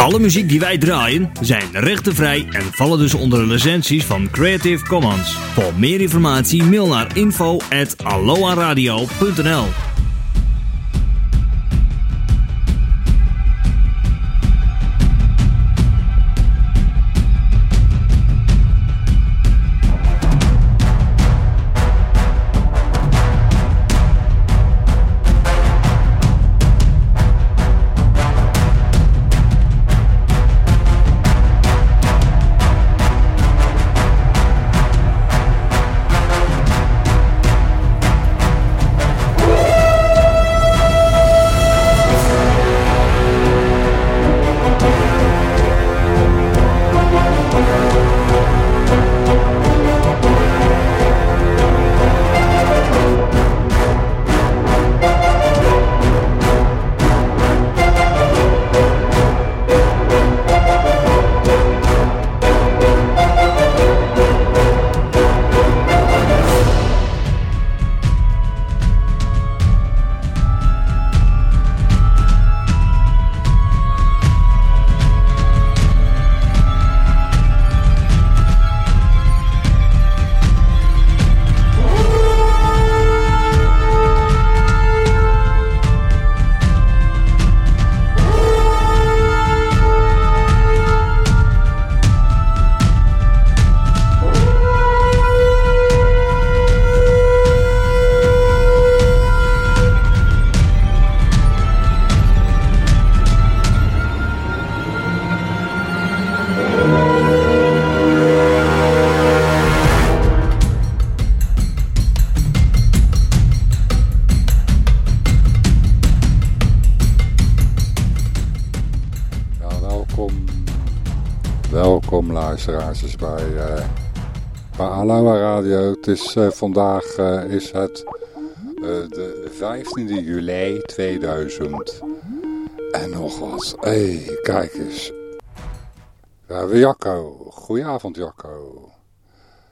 Alle muziek die wij draaien zijn rechtenvrij en vallen dus onder de licenties van Creative Commons. Voor meer informatie mail naar info Radio. Het is, uh, vandaag uh, is het de 15e juli 2000. En nog wat. Hé, hey, kijk eens. We hebben Jacco. Goedenavond Jacco.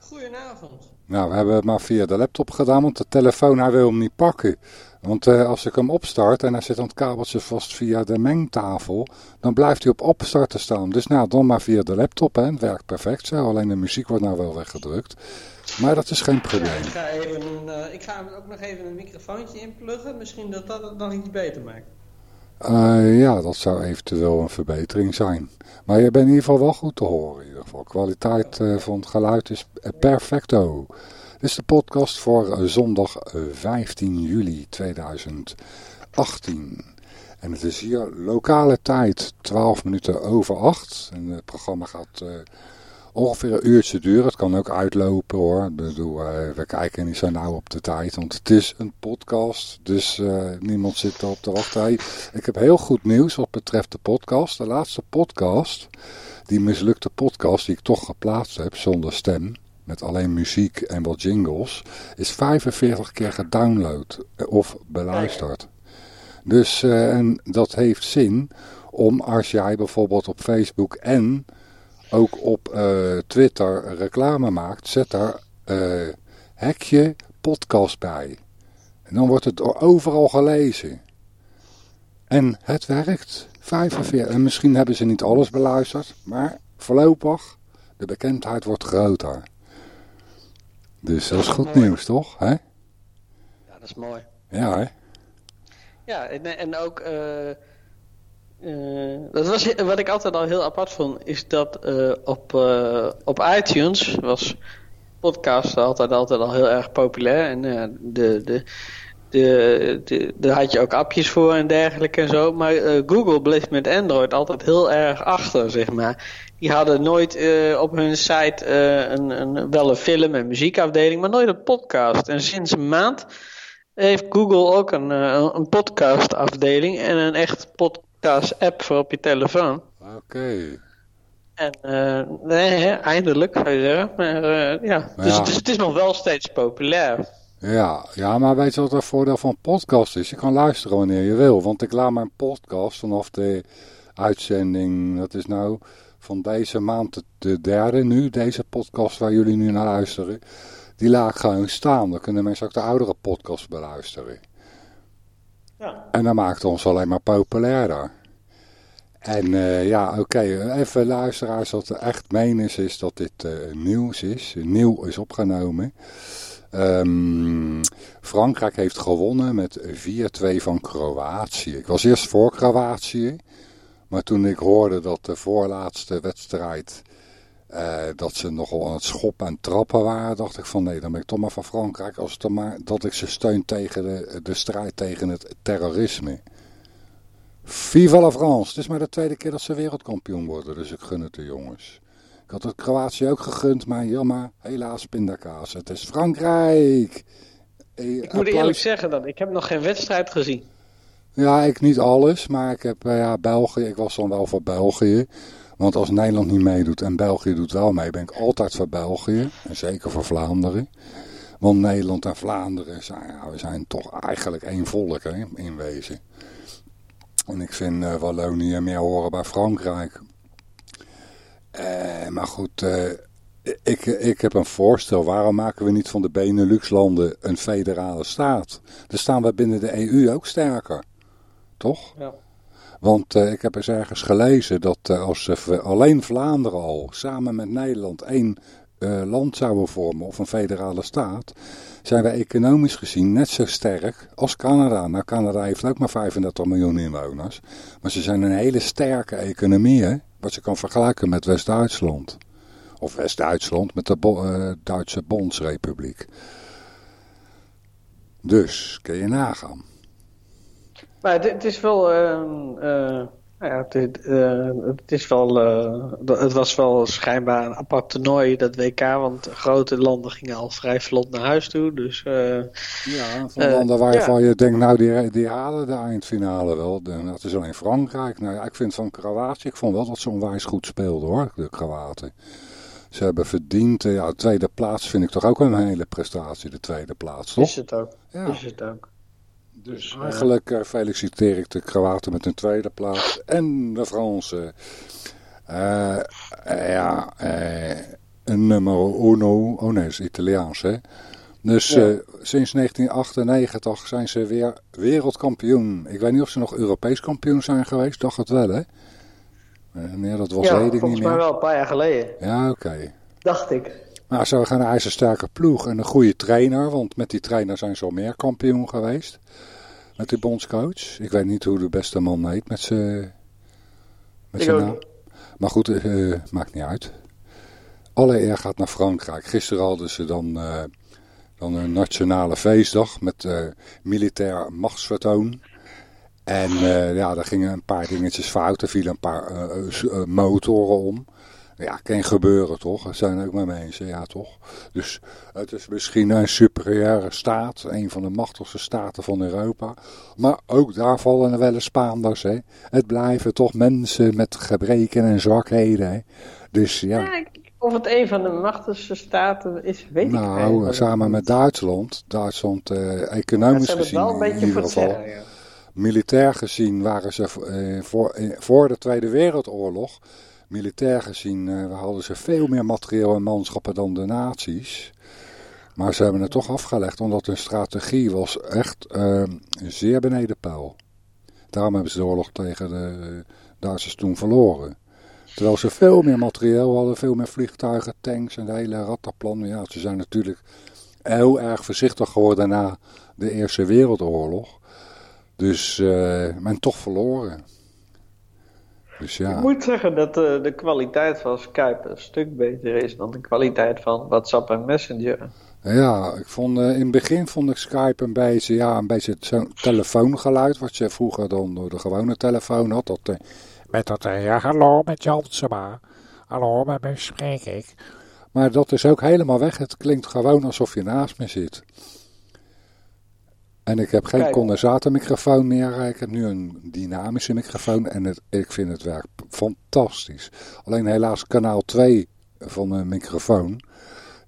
Goedenavond. Nou, we hebben het maar via de laptop gedaan, want de telefoon hij wil hem niet pakken. Want uh, als ik hem opstart en hij zit aan het kabeltje vast via de mengtafel, dan blijft hij op opstarten staan. Dus nou, dan maar via de laptop, hè. het werkt perfect zo. Alleen de muziek wordt nou wel weggedrukt. Maar dat is geen probleem. Ja, ik, ga even, uh, ik ga ook nog even een microfoontje inpluggen. Misschien dat dat het nog iets beter maakt. Uh, ja, dat zou eventueel een verbetering zijn. Maar je bent in ieder geval wel goed te horen. In ieder geval. Kwaliteit van het geluid is perfecto. Dit is de podcast voor eh, zondag 15 eh, juli 2018. En het is hier lokale tijd 12 minuten over 8. En het programma gaat uh, ongeveer een uurtje duren. Het kan ook uitlopen hoor. Ik bedoel, we kijken niet zo nauw op de tijd. Want het is een podcast. Dus niemand zit erop te wachten. Hey, ik heb heel goed nieuws wat betreft de podcast. De laatste podcast, die mislukte podcast die ik toch geplaatst heb zonder stem met alleen muziek en wat jingles, is 45 keer gedownload of beluisterd. Dus uh, en dat heeft zin om als jij bijvoorbeeld op Facebook en ook op uh, Twitter reclame maakt, zet daar hekje podcast bij. En dan wordt het overal gelezen. En het werkt. 45. En misschien hebben ze niet alles beluisterd, maar voorlopig, de bekendheid wordt groter. Dus dat is goed nieuws, toch? Hè? Ja, dat is mooi. Ja, hè? Ja, en, en ook... Uh, uh, dat was, wat ik altijd al heel apart vond, is dat uh, op, op iTunes was podcast altijd, altijd al heel erg populair. En de, de, de, de, daar had je ook appjes voor en dergelijke en zo. Maar Google bleef met Android altijd heel erg achter, zeg maar. Die hadden nooit uh, op hun site uh, een, een, wel een film- en muziekafdeling, maar nooit een podcast. En sinds een maand heeft Google ook een, uh, een podcastafdeling en een echt podcast-app voor op je telefoon. Oké. Okay. En nee, eindelijk, zou je zeggen. Maar ja, dus, ja. dus het is nog wel steeds populair. Ja, ja, maar weet je wat het voordeel van podcast is? Je kan luisteren wanneer je wil. Want ik laat mijn podcast vanaf de uitzending, dat is nou van deze maand, de derde nu, deze podcast waar jullie nu naar luisteren, die laat gewoon staan. Dan kunnen mensen ook de oudere podcast beluisteren. Ja. En dat maakt ons alleen maar populairder. En uh, ja, oké, even luisteraars, wat echt menens is dat dit uh, nieuws is. Nieuw is opgenomen. Um, Frankrijk heeft gewonnen met 4-2 van Kroatië. Ik was eerst voor Kroatië. Maar toen ik hoorde dat de voorlaatste wedstrijd... Uh, dat ze nogal aan het schoppen en trappen waren... dacht ik van nee, dan ben ik toch maar van Frankrijk... Als het maar, dat ik ze steun tegen de, de strijd tegen het terrorisme. Viva la France! Het is maar de tweede keer dat ze wereldkampioen worden. Dus ik gun het de jongens. Ik had het Kroatië ook gegund, maar jammer, helaas pindakaas. Het is Frankrijk! Eh, ik moet eerlijk zeggen dat ik heb nog geen wedstrijd gezien. Ja, ik niet alles, maar ik heb ja, België, ik was dan wel voor België. Want als Nederland niet meedoet en België doet wel mee, ben ik altijd voor België. En zeker voor Vlaanderen. Want Nederland en Vlaanderen zijn, we zijn toch eigenlijk één volk hè, in wezen. En ik vind uh, Wallonië meer horen bij Frankrijk. Uh, maar goed, ik, ik heb een voorstel. Waarom maken we niet van de Benelux-landen een federale staat? Dan staan we binnen de EU ook sterker. Toch? Ja. Want uh, ik heb eens ergens gelezen dat uh, als uh, alleen Vlaanderen al samen met Nederland één land zouden vormen of een federale staat, zijn wij economisch gezien net zo sterk als Canada. Nou, Canada heeft ook maar 35 miljoen inwoners, maar ze zijn een hele sterke economie, hè? wat je kan vergelijken met West-Duitsland. Of West-Duitsland met de Bo Duitse Bondsrepubliek. Dus, kun je nagaan. Maar het, is wel. Ja, het, uh, het, is wel. Uh, het was wel schijnbaar een apart toernooi, dat WK. Want grote landen gingen al vrij vlot naar huis toe. Dus, ja, van landen waarvan ja. je denkt, nou, die, die halen de eindfinale wel. Dat is alleen Frankrijk. Nou ja, ik vind van Kroatië, ik vond wel dat ze onwijs goed speelden hoor, de Kroaten. Ze hebben verdiend, ja, de tweede plaats vind ik toch ook een hele prestatie, de tweede plaats, toch? Is het ook, ja. is het ook. Dus eigenlijk uh, feliciteer ik de Kroaten met een tweede plaats. En de Fransen. Uh, ja, nummer uno. Oh nee, is Italiaans hè. Dus ja. sinds 1998 zijn ze weer wereldkampioen. Ik weet niet of ze nog Europees kampioen zijn geweest. Dacht het wel hè. nee, dat was ja, weet ik volgens niet mij wel een paar jaar geleden. Ja, oké. Okay. Dacht ik. Maar ze gaan een ijzersterke ploeg en een goede trainer. Want met die trainer zijn ze al meer kampioen geweest. Met die bondscoach. Ik weet niet hoe de beste man heet met zijn met naam. Maar goed, uh, maakt niet uit. Alle eer gaat naar Frankrijk. Gisteren hadden ze dan, uh, dan een nationale feestdag met uh, militair machtsvertoon. En ja, daar gingen een paar dingetjes fout. Er vielen een paar motoren om. Ja, kan gebeuren toch? Dat zijn ook maar mensen, ja toch? Dus het is misschien een superieure staat, een van de machtigste staten van Europa. Maar ook daar vallen er wel eens Spaanders, hè. Het blijven toch mensen met gebreken en zwakheden, hè. Dus ja... ja of het een van de machtigste staten is, weet nou, ik niet. Nou, samen met Duitsland. Duitsland, eh, economisch ja, gezien wel een beetje in ieder geval. Zeggen, ja. Militair gezien waren ze eh, voor, eh, voor de Tweede Wereldoorlog militair gezien uh, hadden ze veel meer materieel en manschappen dan de nazi's. Maar ze hebben het toch afgelegd, omdat hun strategie was echt uh, zeer beneden peil. Daarom hebben ze de oorlog tegen de Duitsers toen verloren. Terwijl ze veel meer materieel hadden, veel meer vliegtuigen, tanks en de hele rattenplan. Ja, ze zijn natuurlijk heel erg voorzichtig geworden na de Eerste Wereldoorlog. Dus uh, men toch verloren. Dus ja. Ik moet zeggen dat de, de kwaliteit van Skype een stuk beter is dan de kwaliteit van WhatsApp en Messenger. Ja, ik vond, uh, in het begin vond ik Skype een beetje, ja, een beetje zo'n telefoongeluid, wat je vroeger dan door de gewone telefoon had. Dat, uh, met dat, uh, ja, hallo met Jansema, hallo, met wie spreek ik? Maar dat is ook helemaal weg, het klinkt gewoon alsof je naast me zit. En ik heb geen Kijk. condensatormicrofoon meer. Ik heb nu een dynamische microfoon en het, ik vind het werk fantastisch. Alleen helaas kanaal 2 van een microfoon,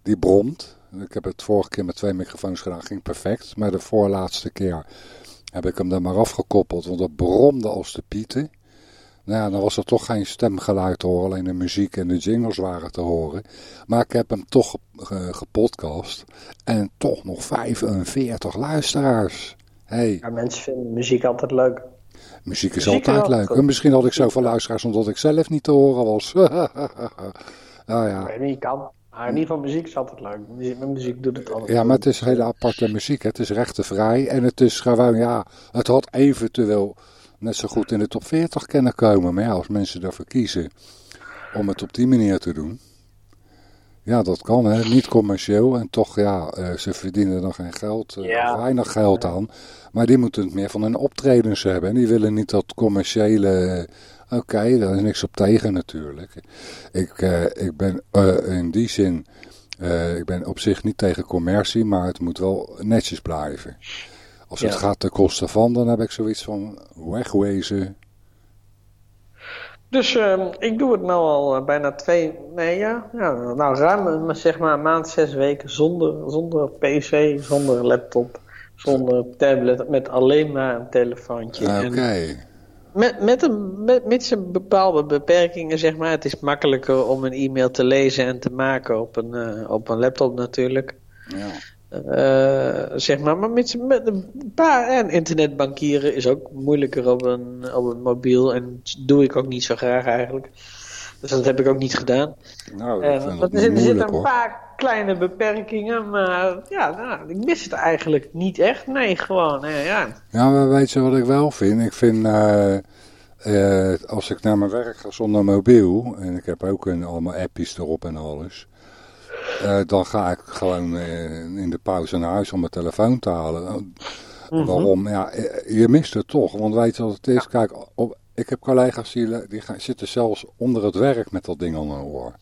die bromt. Ik heb het vorige keer met twee microfoons gedaan, ging perfect. Maar de voorlaatste keer heb ik hem er maar afgekoppeld, want het bromde als de pieten. Nou ja, dan was er toch geen stemgeluid te horen, alleen de muziek en de jingles waren te horen. Maar ik heb hem toch gepodcast en toch nog 45 luisteraars. Hey. Ja, mensen vinden muziek altijd leuk. Muziek is altijd leuk. En misschien had ik zoveel luisteraars omdat ik zelf niet te horen was. ah, ja. Ik weet niet, kan. Maar in ieder geval muziek is altijd leuk. Muziek, muziek doet het altijd Ja, maar het is hele aparte muziek. Het is rechtenvrij en het is gewoon, ja, het had eventueel net zo goed in de top 40 kunnen komen. Maar ja, als mensen ervoor kiezen om het op die manier te doen. Ja, dat kan hè. Niet commercieel en toch ja, uh, ze verdienen er geen geld, uh, ja. weinig geld aan. Maar die moeten het meer van hun optredens hebben. En die willen niet dat commerciële... Oké, okay, daar is niks op tegen natuurlijk. Ik, uh, ik ben in die zin... ik ben op zich niet tegen commercie, maar het moet wel netjes blijven. Als het gaat ten koste van, dan heb ik zoiets van wegwezen. Dus uh, ik doe het nu al uh, bijna twee, nee ja, ja nou ruim zeg maar een maand, zes weken zonder, zonder pc, zonder laptop, zonder tablet, met alleen maar een telefoontje. Oké. Okay. Met, met, een, met, met een bepaalde beperkingen, zeg maar. Het is makkelijker om een e-mail te lezen en te maken op een, uh, op een laptop natuurlijk. Ja. Uh, zeg maar, maar met, met een paar en internetbankieren is ook moeilijker op een, op een mobiel en dat doe ik ook niet zo graag eigenlijk. Dus dat heb ik ook niet gedaan. Nou, uh, er, er zitten een paar kleine beperkingen, maar ja, nou, ik mis het eigenlijk niet echt. Nee, gewoon, uh, ja. Ja, maar weet je wat ik wel vind? Ik vind, als ik naar mijn werk ga zonder mobiel, en ik heb ook een, allemaal appjes erop en alles... Uh, dan ga ik gewoon uh, in de pauze naar huis om mijn telefoon te halen. Mm -hmm. Waarom? Ja, eh, je mist het toch. Want weet je wat het is? Ja. Kijk, op, ik heb collega's die, die gaan, zitten zelfs onder het werk met dat ding aan hun oor.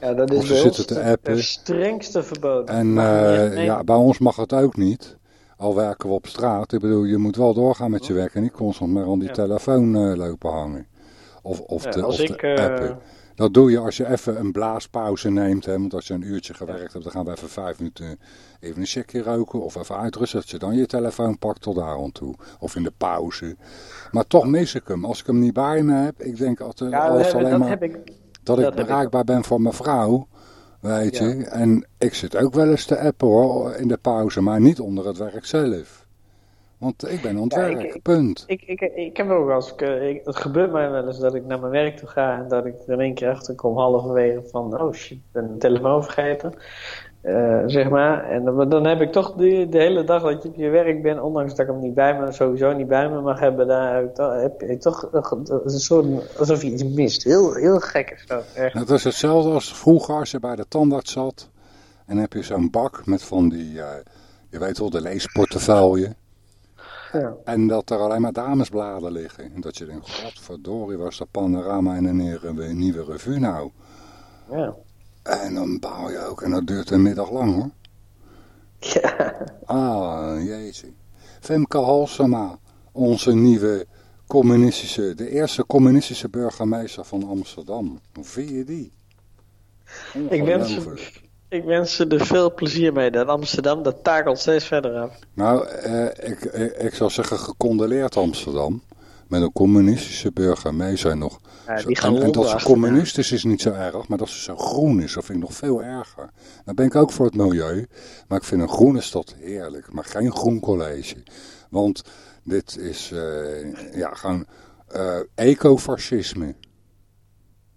Ja, dat is of ze zitten te appen. de strengste verboden. En uh, ja, bij ons mag het ook niet. Al werken we op straat. Ik bedoel, je moet wel doorgaan met je werk en niet constant maar aan die ja. telefoon lopen hangen. Of, of ja, als of ik, te appen. Dat doe je als je even een blaaspauze neemt. Hè, want als je een uurtje gewerkt hebt, dan gaan we even vijf minuten even een checkje roken. Of even uitrusten. Dat je dan je telefoon pakt tot daar aan toe. Of in de pauze. Maar toch mis ik hem. Als ik hem niet bij me heb. Ik denk altijd, ja, als dat, alleen dat maar heb ik, dat ik dat bereikbaar ben voor mijn vrouw. Weet je. En ik zit ook wel eens te appen hoor. In de pauze. Maar niet onder het werk zelf. Want ik ben Ja, werk, ik- ik- punt. Ik, ik, ik heb ook als ik, eh, ik- het gebeurt mij wel eens dat ik naar mijn werk toe ga en dat ik er in één keer achter kom halverwege van oh shit, ik ben mijn telefoon vergeten. Eh, zeg maar. En dan, dan heb ik toch de, de hele dag dat je op je werk bent, ondanks dat ik hem niet bij me, sowieso niet bij me mag hebben, daar heb, ik toch- heb je toch een, een soort, alsof je iets mist. Heel, heel gek is dat. Echt. Het is hetzelfde als vroeger als je bij de tandarts zat. En heb je zo'n bak met van die, eh, je weet wel, de leesportefeuille. Ja. En dat er alleen maar damesbladen liggen. En dat je denkt, godverdorie, was dat panorama en een, nieuwe revue nou. Ja. En dan bouw je ook, en dat duurt een middag lang hoor. Ja. Ah, jeetje. Femke Halsema, onze nieuwe communistische, de eerste communistische burgemeester van Amsterdam. Hoe vind je die? Ik Ongelooflijk. Ik wens ze er veel plezier mee. Dat Amsterdam, dat takelt steeds verder af. Nou, eh, ik, ik, ik zou zeggen gecondoleerd Amsterdam. Met een communistische burgemeester nog. Ja, die gaan en, en dat ze communistisch is niet zo erg, maar dat ze zo groen is, dat vind ik nog veel erger. Dan ben ik ook voor het milieu, maar ik vind een groene stad heerlijk, maar geen groen college. Want dit is eh, ja, gewoon eh, ecofascisme.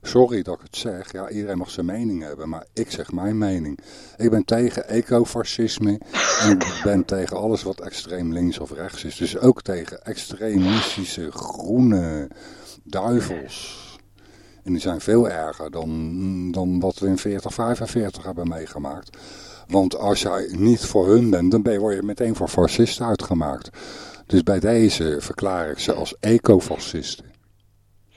Sorry dat ik het zeg, ja, iedereen mag zijn mening hebben, maar ik zeg mijn mening. Ik ben tegen ecofascisme en ik ben tegen alles wat extreem links of rechts is. Dus ook tegen extremistische groene duivels. En die zijn veel erger dan, dan wat we in 40, 45 hebben meegemaakt. Want als jij niet voor hun bent, dan ben je, word je meteen voor fascist uitgemaakt. Dus bij deze verklaar ik ze als ecofascisten.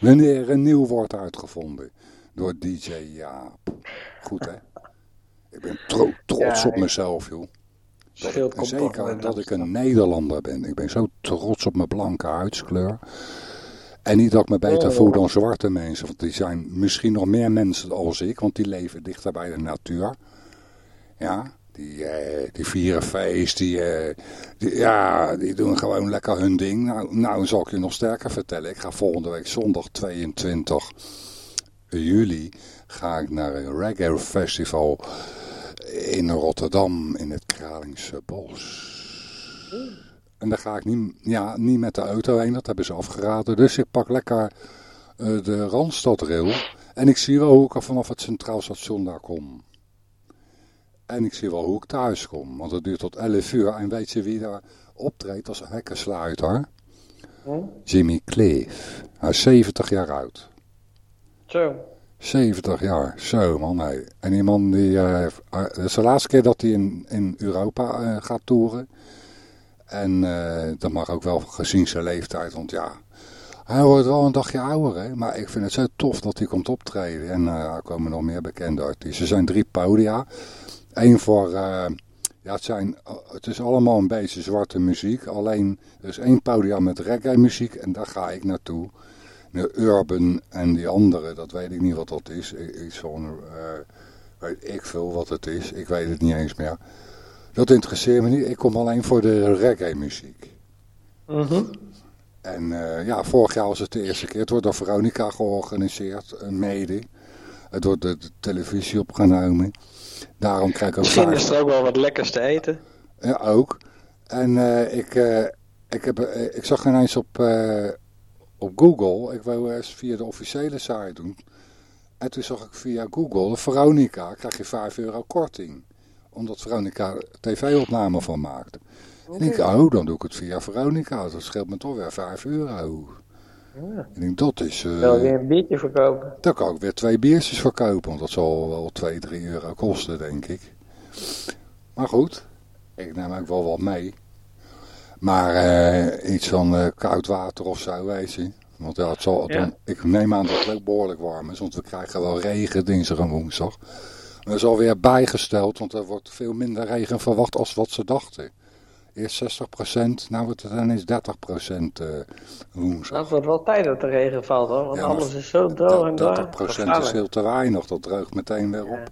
Wanneer er een nieuw woord uitgevonden door DJ Jaap. Goed hè? Ik ben tro- trots Ja, op mezelf joh. Dat zeker dat ik een Nederlander ben. Ik ben zo trots op mijn blanke huidskleur. En niet dat ik me beter Oh. voel dan zwarte mensen. Want die zijn misschien nog meer mensen als ik. Want die leven dichter bij de natuur. Ja, die, eh, die vieren feest. Die, eh, die, ja, die doen gewoon lekker hun ding. Nou, nou zal ik je nog sterker vertellen. Ik ga volgende week zondag 22 juli ga ik naar een reggae festival in Rotterdam in het Kralingse Bos. En daar ga ik niet, ja, niet met de auto heen, dat hebben ze afgeraden. Dus ik pak lekker uh, de Randstadrail. En ik zie wel hoe ik er vanaf het Centraal Station daar kom. En ik zie wel hoe ik thuis kom. Want het duurt tot 11 uur. En weet je wie daar optreedt als hekkensluiter? Hm? Jimmy Cliff. Hij is 70 jaar oud. Zo. 70 jaar, zo man. Nee. En die man, die, uh, het is de laatste keer dat hij in, in Europa uh, gaat toeren. En uh, dat mag ook wel gezien zijn leeftijd, want ja, hij wordt wel een dagje ouder. Hè? Maar ik vind het zo tof dat hij komt optreden. En er komen nog meer bekende artiesten. Er zijn drie podia. Eén voor, ja het, zijn, het is allemaal een beetje zwarte muziek. Alleen, er is één podium met reggae muziek en daar ga ik naartoe de Urban en die andere, dat weet ik niet wat dat is. Iets van, uh, weet ik veel wat het is. Ik weet het niet eens meer. Dat interesseert me niet. Ik kom alleen voor de reggae muziek. Mhm. En uh, ja, vorig jaar was het de eerste keer. Het wordt door Veronica georganiseerd, mede. Het wordt de, televisie opgenomen. Daarom krijg ik ook... Misschien is er ook wel wat lekkers te eten. Ja, ook. En ik, ik, heb, ik zag ineens op op Google. Ik wou eens via de officiële site doen. En toen zag ik via Google, Veronica, krijg je 5 euro korting. Omdat Veronica tv-opname van maakt. Okay. En ik denk, oh, dan doe ik het via Veronica. Dat scheelt me toch weer 5 euro. Ja. Ik denk, dat is... Uh, wel weer een biertje verkopen. Dan kan ik weer twee biertjes verkopen. Want dat zal wel 2, 3 euro kosten, denk ik. Maar goed, ik neem ook wel wat mee. Maar uh, iets van uh, koud water of zo, weet je. Want ja, het zal, ja. dan, ik neem aan dat het ook behoorlijk warm is. Want we krijgen wel regen dinsdag en woensdag. Maar dat is alweer bijgesteld, want er wordt veel minder regen verwacht als wat ze dachten. Eerst 60%, nou wordt het ineens 30% uh, woensdag. Nou, het wordt wel tijd dat er regen valt hoor, want ja, alles is zo droog en droog. 30% is heel te weinig, dat droogt meteen weer op.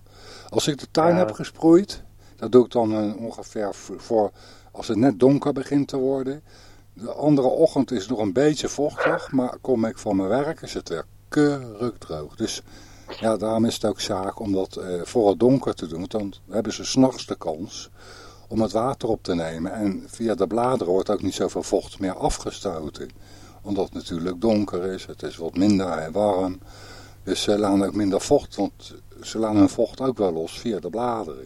Als ik de tuin heb gesproeid, dat doe ik dan uh, ongeveer voor als het net donker begint te worden. De andere ochtend is het nog een beetje vochtig, maar kom ik van mijn werk is het weer keurig droog. Dus ja, daarom is het ook zaak om dat eh, voor het donker te doen. Want dan hebben ze s'nachts de kans om het water op te nemen. En via de bladeren wordt ook niet zoveel vocht meer afgestoten. Omdat het natuurlijk donker is, het is wat minder warm. Dus ze laten ook minder vocht, want ze laten hun vocht ook wel los via de bladeren.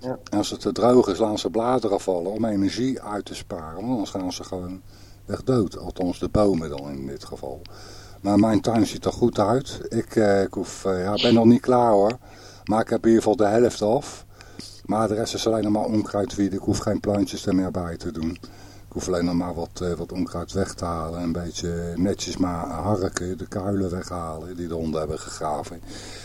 Ja. als het te droog is, laten ze bladeren vallen om energie uit te sparen. Want anders gaan ze gewoon weg dood. Althans de bomen dan in dit geval. Maar mijn tuin ziet er goed uit. Ik, eh, ik hoef, eh, ja, ben nog niet klaar hoor. Maar ik heb in ieder geval de helft af. Maar de rest is alleen nog maar onkruidwieden. Ik hoef geen plantjes er meer bij te doen. Ik hoef alleen nog maar wat, uh, wat onkruid weg te halen. Een beetje netjes maar harken, de kuilen weghalen die de honden hebben gegraven.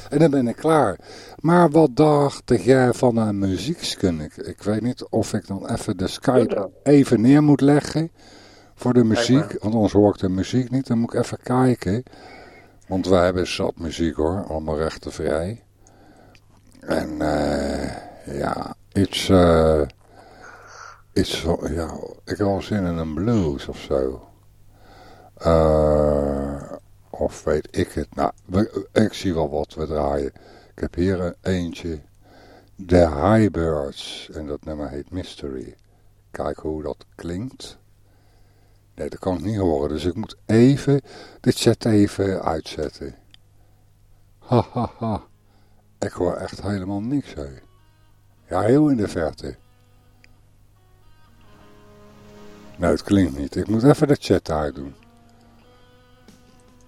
En dan ben ik klaar. Maar wat dacht jij van een muziekskun? Ik, ik weet niet of ik dan even de Skype even neer moet leggen voor de muziek. Want anders hoor ik de muziek niet. Dan moet ik even kijken. Want wij hebben zat muziek hoor. Allemaal rechtenvrij. En uh, ja, iets... Uh, iets ja, ik heb zin in een blues of zo. Uh, of weet ik het. Nou, ik zie wel wat we draaien. Ik heb hier een eentje. The Highbirds. En dat nummer heet Mystery. Kijk hoe dat klinkt. Nee, dat kan ik niet horen. Dus ik moet even de chat even uitzetten. Ha, ha, ha. Ik hoor echt helemaal niks, hè. Ja, heel in de verte. Nee, het klinkt niet. Ik moet even de chat uitdoen.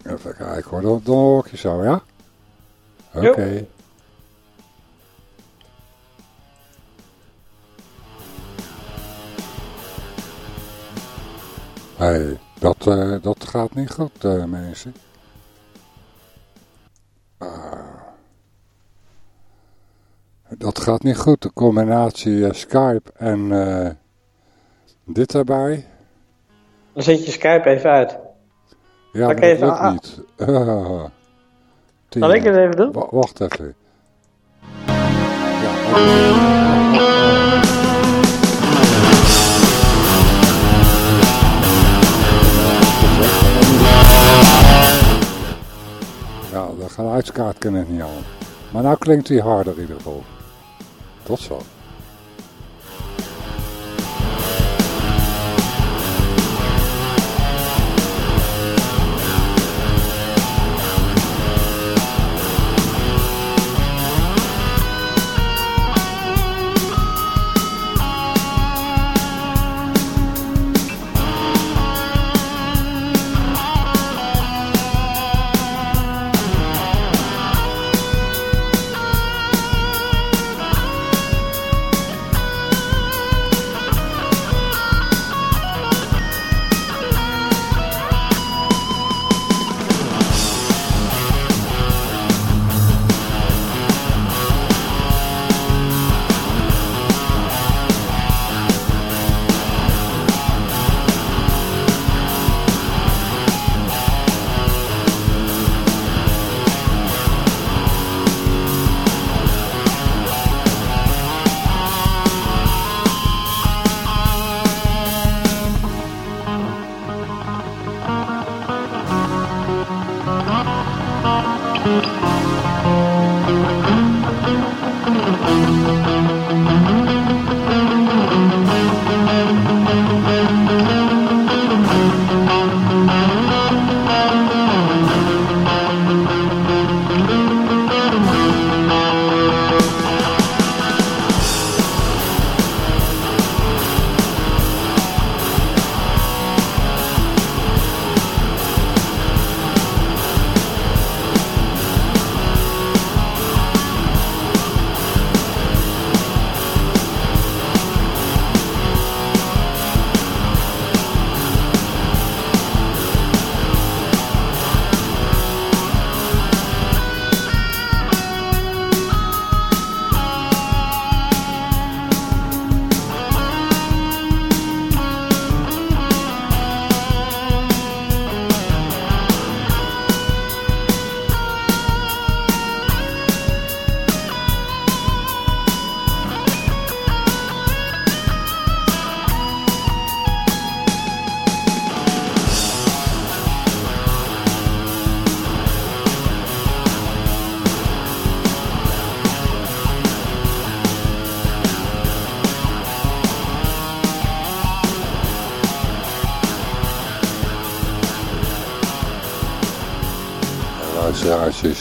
Even kijken hoor, dan, dan hoor ik je zo, ja? Oké. Okay. Hey, dat, uh, dat gaat niet goed, uh, mensen. Uh, dat gaat niet goed, de combinatie Skype en dit erbij. Dan zet je Skype even uit. Ja, dat lukt niet. Zal ik het even doen? W wacht even. Ja, Ja, de geluidskaart kan het niet aan. Maar nou klinkt hij harder in ieder geval. Tot zo.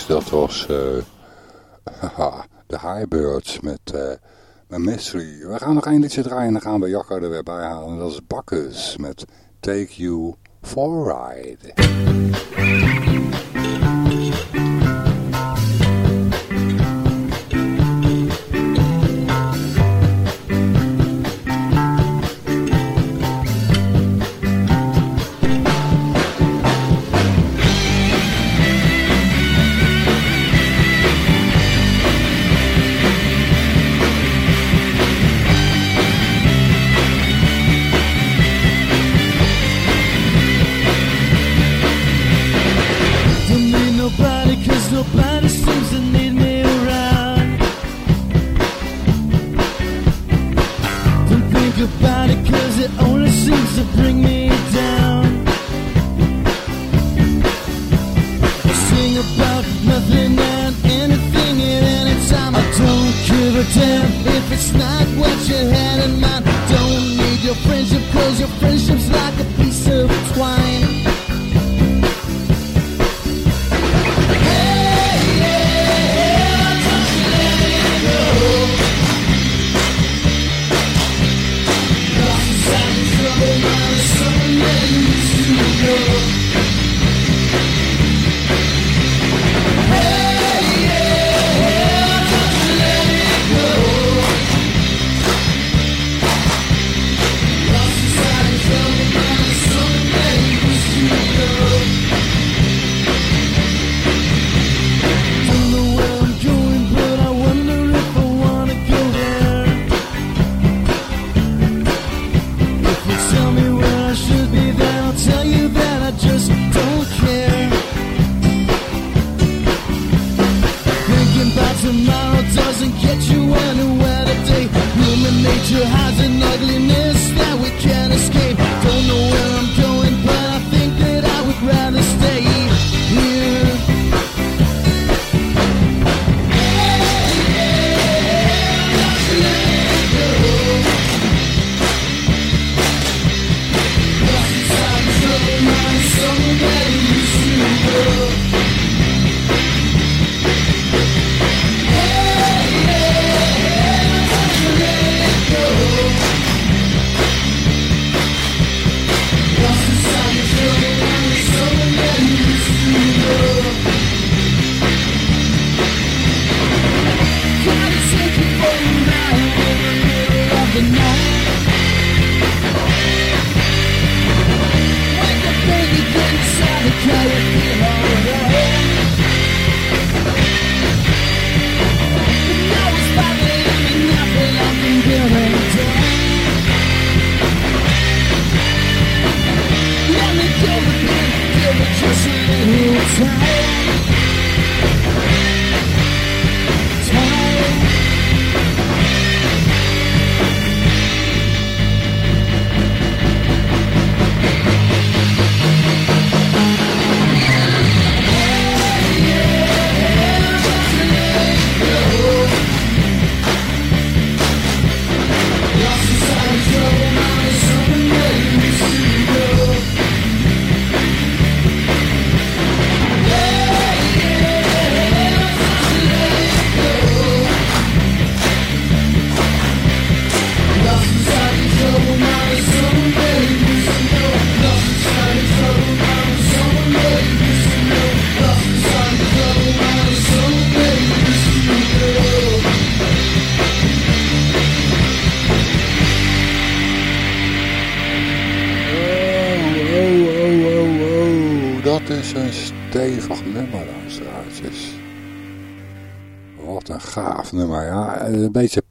Dat was uh, de Highbirds met, uh, met Mystery. We gaan nog één liedje draaien en dan gaan we Jacco er weer bij halen. Dat is Bakkes met Take You For A Ride.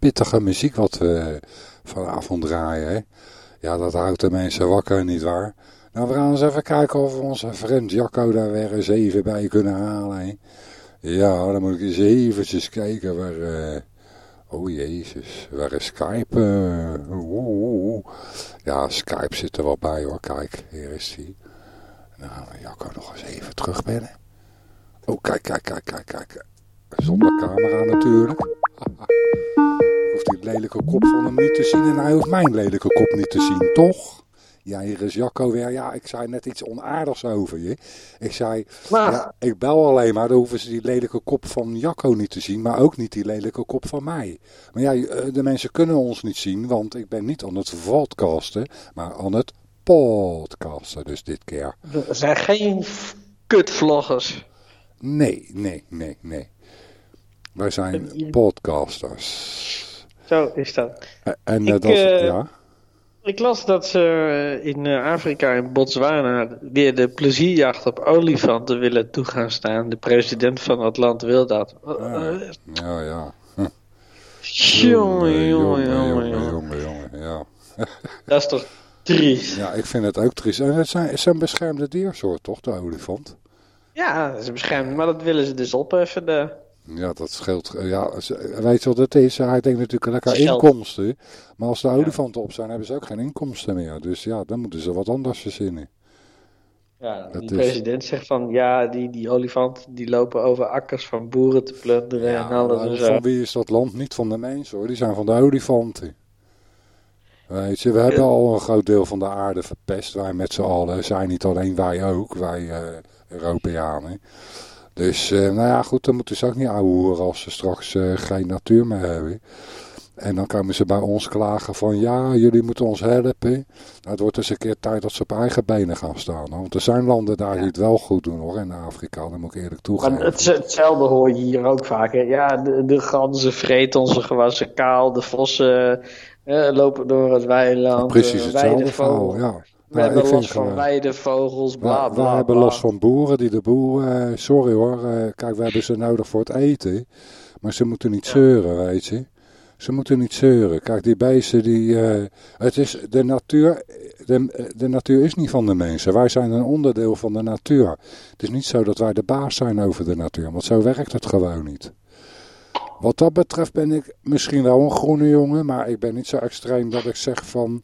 Pittige muziek wat we vanavond draaien. Hè? Ja, dat houdt de mensen wakker, nietwaar? Nou, we gaan eens even kijken of we onze vriend Jacco daar weer eens even bij kunnen halen. Hè? Ja, dan moet ik eens eventjes kijken waar... Uh... Oh jezus, waar is Skype? Uh... Ja, Skype zit er wel bij hoor. Kijk, hier is hij. Nou, Jacco nog eens even terugbellen. Oh, kijk, kijk, kijk, kijk, kijk. Zonder camera natuurlijk. Hoeft die lelijke kop van hem niet te zien en hij hoeft mijn lelijke kop niet te zien, toch? Ja, hier is Jacco weer. Ja, ik zei net iets onaardigs over je. Ik zei, maar... ja, ik bel alleen maar, dan hoeven ze die lelijke kop van Jacco niet te zien, maar ook niet die lelijke kop van mij. Maar ja, eh, de mensen kunnen ons niet zien, want ik ben niet aan het vodcasten, maar aan het podcasten dus dit keer. Er zijn geen kutvloggers. Nee, nee, nee, nee. Wij zijn podcasters. Zo is dat. En ik, dat, uh, ja? Ik las dat ze in eh, Afrika, in Botswana, weer de plezierjacht op olifanten willen toegaan staan. De president van het land wil dat. Ja, ja. Jongen, jongen, jongen, jongen, jongen, ja. Dat is toch triest? Ja, ik vind het ook triest. En het zijn, een beschermde diersoort, toch, de olifant? Ja, dat is beschermd, maar dat willen ze dus opheffen. De... Ja, dat scheelt. Ja, weet je wat het is? Hij denkt natuurlijk lekker inkomsten. Maar als de olifanten op zijn, hebben ze ook geen inkomsten meer. Dus ja, dan moeten ze wat anders verzinnen. Ja, de president zegt van ja, die, die olifanten die lopen over akkers van boeren te plunderen en alles en zo. Van wie is dat land? Niet van de mensen hoor, die zijn van de olifanten. Weet je, we hebben al een groot deel van de aarde verpest. Wij met z'n allen zijn niet alleen wij ook, wij uh, Europeanen. Dus, uh, nou ja, goed, dan moeten ze ook niet ouwehoeren als ze straks uh, geen natuur meer hebben. En dan komen ze bij ons klagen van, ja, jullie moeten ons helpen. Nou, het wordt eens een keer tijd dat ze op eigen benen gaan staan. Hoor. Want er zijn landen daar die het wel goed doen, hoor, in Afrika. Dat moet ik eerlijk toegeven. Maar het, hetzelfde hoor je hier ook vaak. Hè. Ja, de, de ganzen vreten onze gewassen kaal. De vossen uh, lopen door het weiland. Precies hetzelfde verhaal, ja. We nou, hebben last van weidevogels, bla bla. We hebben last van boeren die de boel, uh, sorry hoor, uh, kijk we hebben ze nodig voor het eten. Maar ze moeten niet zeuren, weet je. Ze moeten niet zeuren. Kijk, die beesten, die, uh, het is de natuur, de, de natuur is niet van de mensen. Wij zijn een onderdeel van de natuur. Het is niet zo dat wij de baas zijn over de natuur, want zo werkt het gewoon niet. Wat dat betreft ben ik misschien wel een groene jongen, maar ik ben niet zo extreem dat ik zeg van...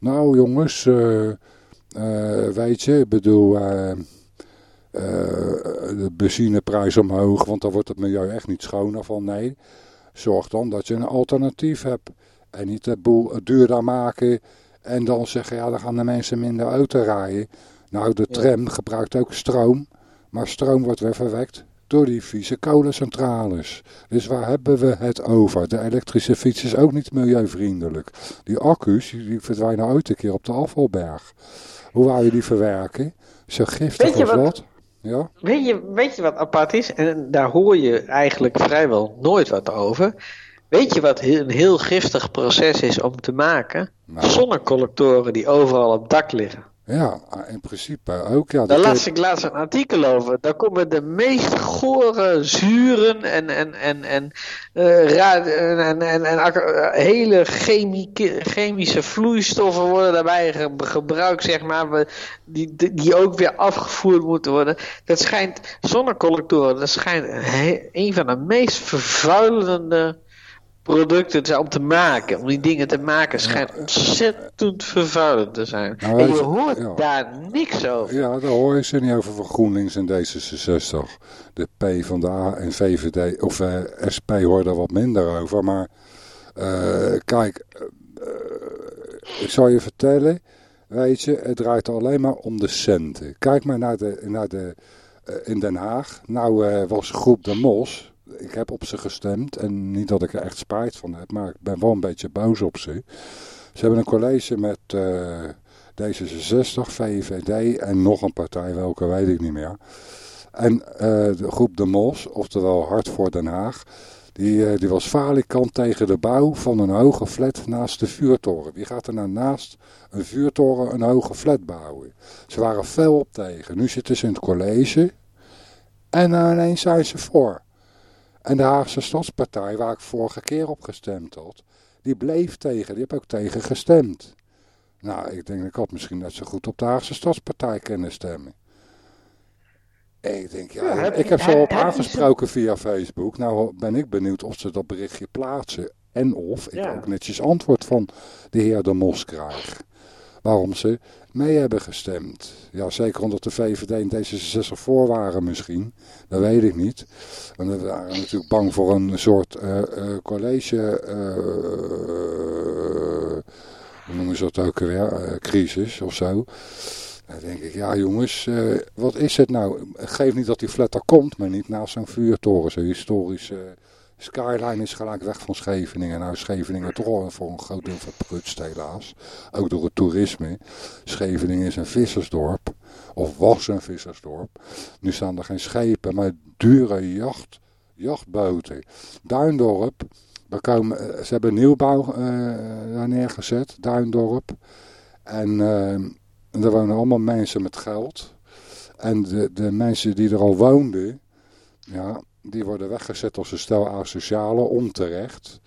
Nou jongens, uh, uh, weet je, ik bedoel, uh, de benzineprijs omhoog, want dan wordt het milieu echt niet schoner van. Nee, zorg dan dat je een alternatief hebt. En niet de boel duurder maken en dan zeggen, ja dan gaan de mensen minder auto rijden. Nou, de tram gebruikt ook stroom, maar stroom wordt weer verwekt door die vieze kolencentrales. Dus waar hebben we het over? De elektrische fiets is ook niet milieuvriendelijk. Die accu's die verdwijnen ooit een keer op de afvalberg. Hoe wou je die verwerken? Zo giftig als dat? Ja? Weet, je, weet je wat apart is? En daar hoor je eigenlijk vrijwel nooit wat over. Weet je wat een heel giftig proces is om te maken? Nou. Zonnecollectoren die overal op dak liggen. Ja, in principe ook. Ja, Daar las ik laatst een artikel over. Daar komen de meest gore zuren en, en, en, en, uh, en, en, en, hele chemie, chemische vloeistoffen worden daarbij gebruikt, zeg maar, die, die ook weer afgevoerd moeten worden. Dat schijnt, zonnecollectoren, dat schijnt een van de meest vervuilende producten om te maken, om die dingen te maken, schijnt ontzettend vervuilend te zijn. Nou, en je hoort daar niks over. Ja, daar hoor je ze niet over van GroenLinks en D66. De P van de A en VVD, of eh, SP hoort er wat minder over. Maar uh, kijk, uh, ik zal je vertellen, weet je, het draait alleen maar om de centen. Kijk maar naar de, naar de in Den Haag. Nou was groep De Mos, ik heb op ze gestemd. En niet dat ik er echt spijt van heb, maar ik ben wel een beetje boos op ze. Ze hebben een college met uh, D66, VVD en nog een partij, welke weet ik niet meer. En uh, de groep De Mos, oftewel Hart voor Den Haag, Die, die was falikant tegen de bouw van een hoge flat naast de vuurtoren. Wie gaat er nou naast een vuurtoren een hoge flat bouwen? Ze waren fel op tegen. Nu zitten ze in het college en ineens zijn ze voor. En de Haagse Stadspartij, waar ik vorige keer op gestemd had, die bleef tegen. Die heb ook tegen gestemd. Nou, ik denk, ik had misschien net zo goed op de Haagse Stadspartij kunnen stemmen. Ik denk, ja, ik heb ze op aangesproken via Facebook. Nou ben ik benieuwd of ze dat berichtje plaatsen. En of ik ook netjes antwoord van de heer De Mos krijg. Waarom ze mee hebben gestemd. Ja, zeker omdat de VVD en D66 voor waren misschien. Dat weet ik niet. Want we waren natuurlijk bang voor een soort uh, uh, college... Uh, hoe noemen ze dat ook weer? crisis of zo. Dan denk ik, ja jongens, wat is het nou? Geef niet dat die flat er komt, maar niet naast zo'n vuurtoren, zo'n historische Skyline is gelijk weg van Scheveningen. Nou, Scheveningen toch voor een groot deel verprutst helaas. Ook door het toerisme. Scheveningen is een vissersdorp. Of was een vissersdorp. Nu staan er geen schepen, maar dure jacht, jachtboten. Duindorp. Komen, eh, ze hebben nieuwbouw uh, daar neergezet. Duindorp. En uh, er wonen allemaal mensen met geld. En de, de mensen die er al woonden... Ja, die worden weggezet als een stel asociale, onterecht.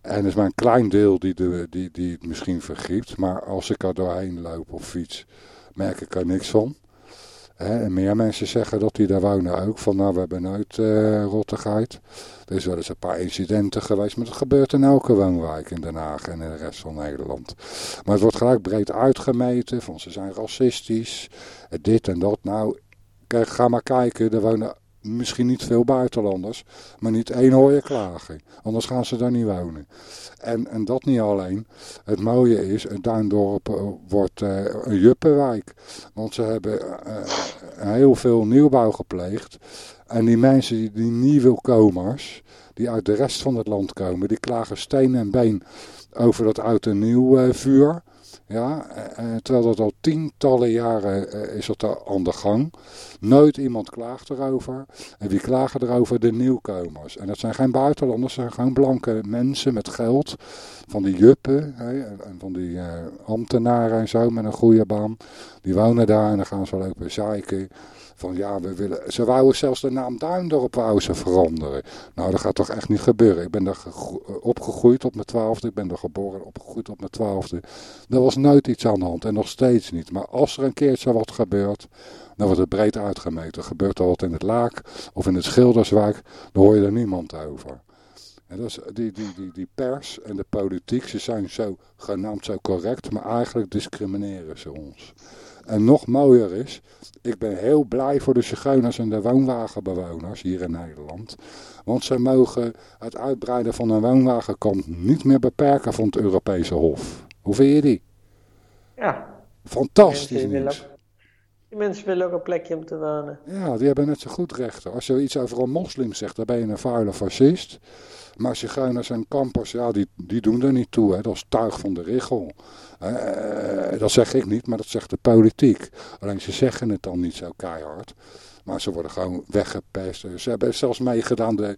En er is maar een klein deel die, de, die, die het misschien vergriept. Maar als ik er doorheen loop of fiets, merk ik er niks van. en meer mensen zeggen dat die daar wonen ook. Van nou, we hebben nooit uh, rottigheid. Er is wel eens een paar incidenten geweest. Maar dat gebeurt in elke woonwijk in Den Haag en in de rest van Nederland. Maar het wordt gelijk breed uitgemeten. Van ze zijn racistisch. Dit en dat. Nou, ga maar kijken. Er wonen misschien niet veel buitenlanders, maar niet één hoor je klagen. Anders gaan ze daar niet wonen. En, en dat niet alleen. Het mooie is, Duindorp uh, wordt uh, een juppenwijk. Want ze hebben uh, heel veel nieuwbouw gepleegd. En die mensen, die, die nieuwkomers, die uit de rest van het land komen, die klagen steen en been over dat oud en nieuw vuur. Ja, eh, terwijl dat al tientallen jaren eh, is dat aan de gang. Nooit iemand klaagt erover. En wie klagen erover? De nieuwkomers. En dat zijn geen buitenlanders, dat zijn gewoon blanke mensen met geld. Van die juppen hè, en van die uh, ambtenaren en zo met een goede baan. Die wonen daar en dan gaan ze lopen zeiken. Van ja, we willen... Ze wouden zelfs de naam Duindorp wouden ze veranderen. Nou, dat gaat toch echt niet gebeuren. Ik ben daar opgegroeid op mijn twaalfde. Ik ben daar geboren en opgegroeid op mijn twaalfde. Er was nooit iets aan de hand en nog steeds niet. Maar als er een keertje wat gebeurt, dan wordt het breed uitgemeten. Gebeurt er wat in het Laak of in het Schilderswijk, dan hoor je er niemand over. En dat is, die, die, die, die pers en de politiek, ze zijn zo genaamd zo correct, maar eigenlijk discrimineren ze ons. En nog mooier is, ik ben heel blij voor de zigeuners en de woonwagenbewoners hier in Nederland. Want ze mogen het uitbreiden van een woonwagenkamp niet meer beperken van het Europese Hof. Hoe vind je die? Ja. Fantastisch mensen, die mensen willen ook een plekje om te wonen. Ja, die hebben net zo goed rechten. Als je iets over een moslim zegt, dan ben je een vuile fascist. Maar zigeuners en kampers, ja, die, die doen er niet toe. Hè. Dat is tuig van de richel. Uh, dat zeg ik niet, maar dat zegt de politiek. Alleen ze zeggen het dan niet zo keihard. Maar ze worden gewoon weggepest. Ze hebben zelfs meegedaan. De,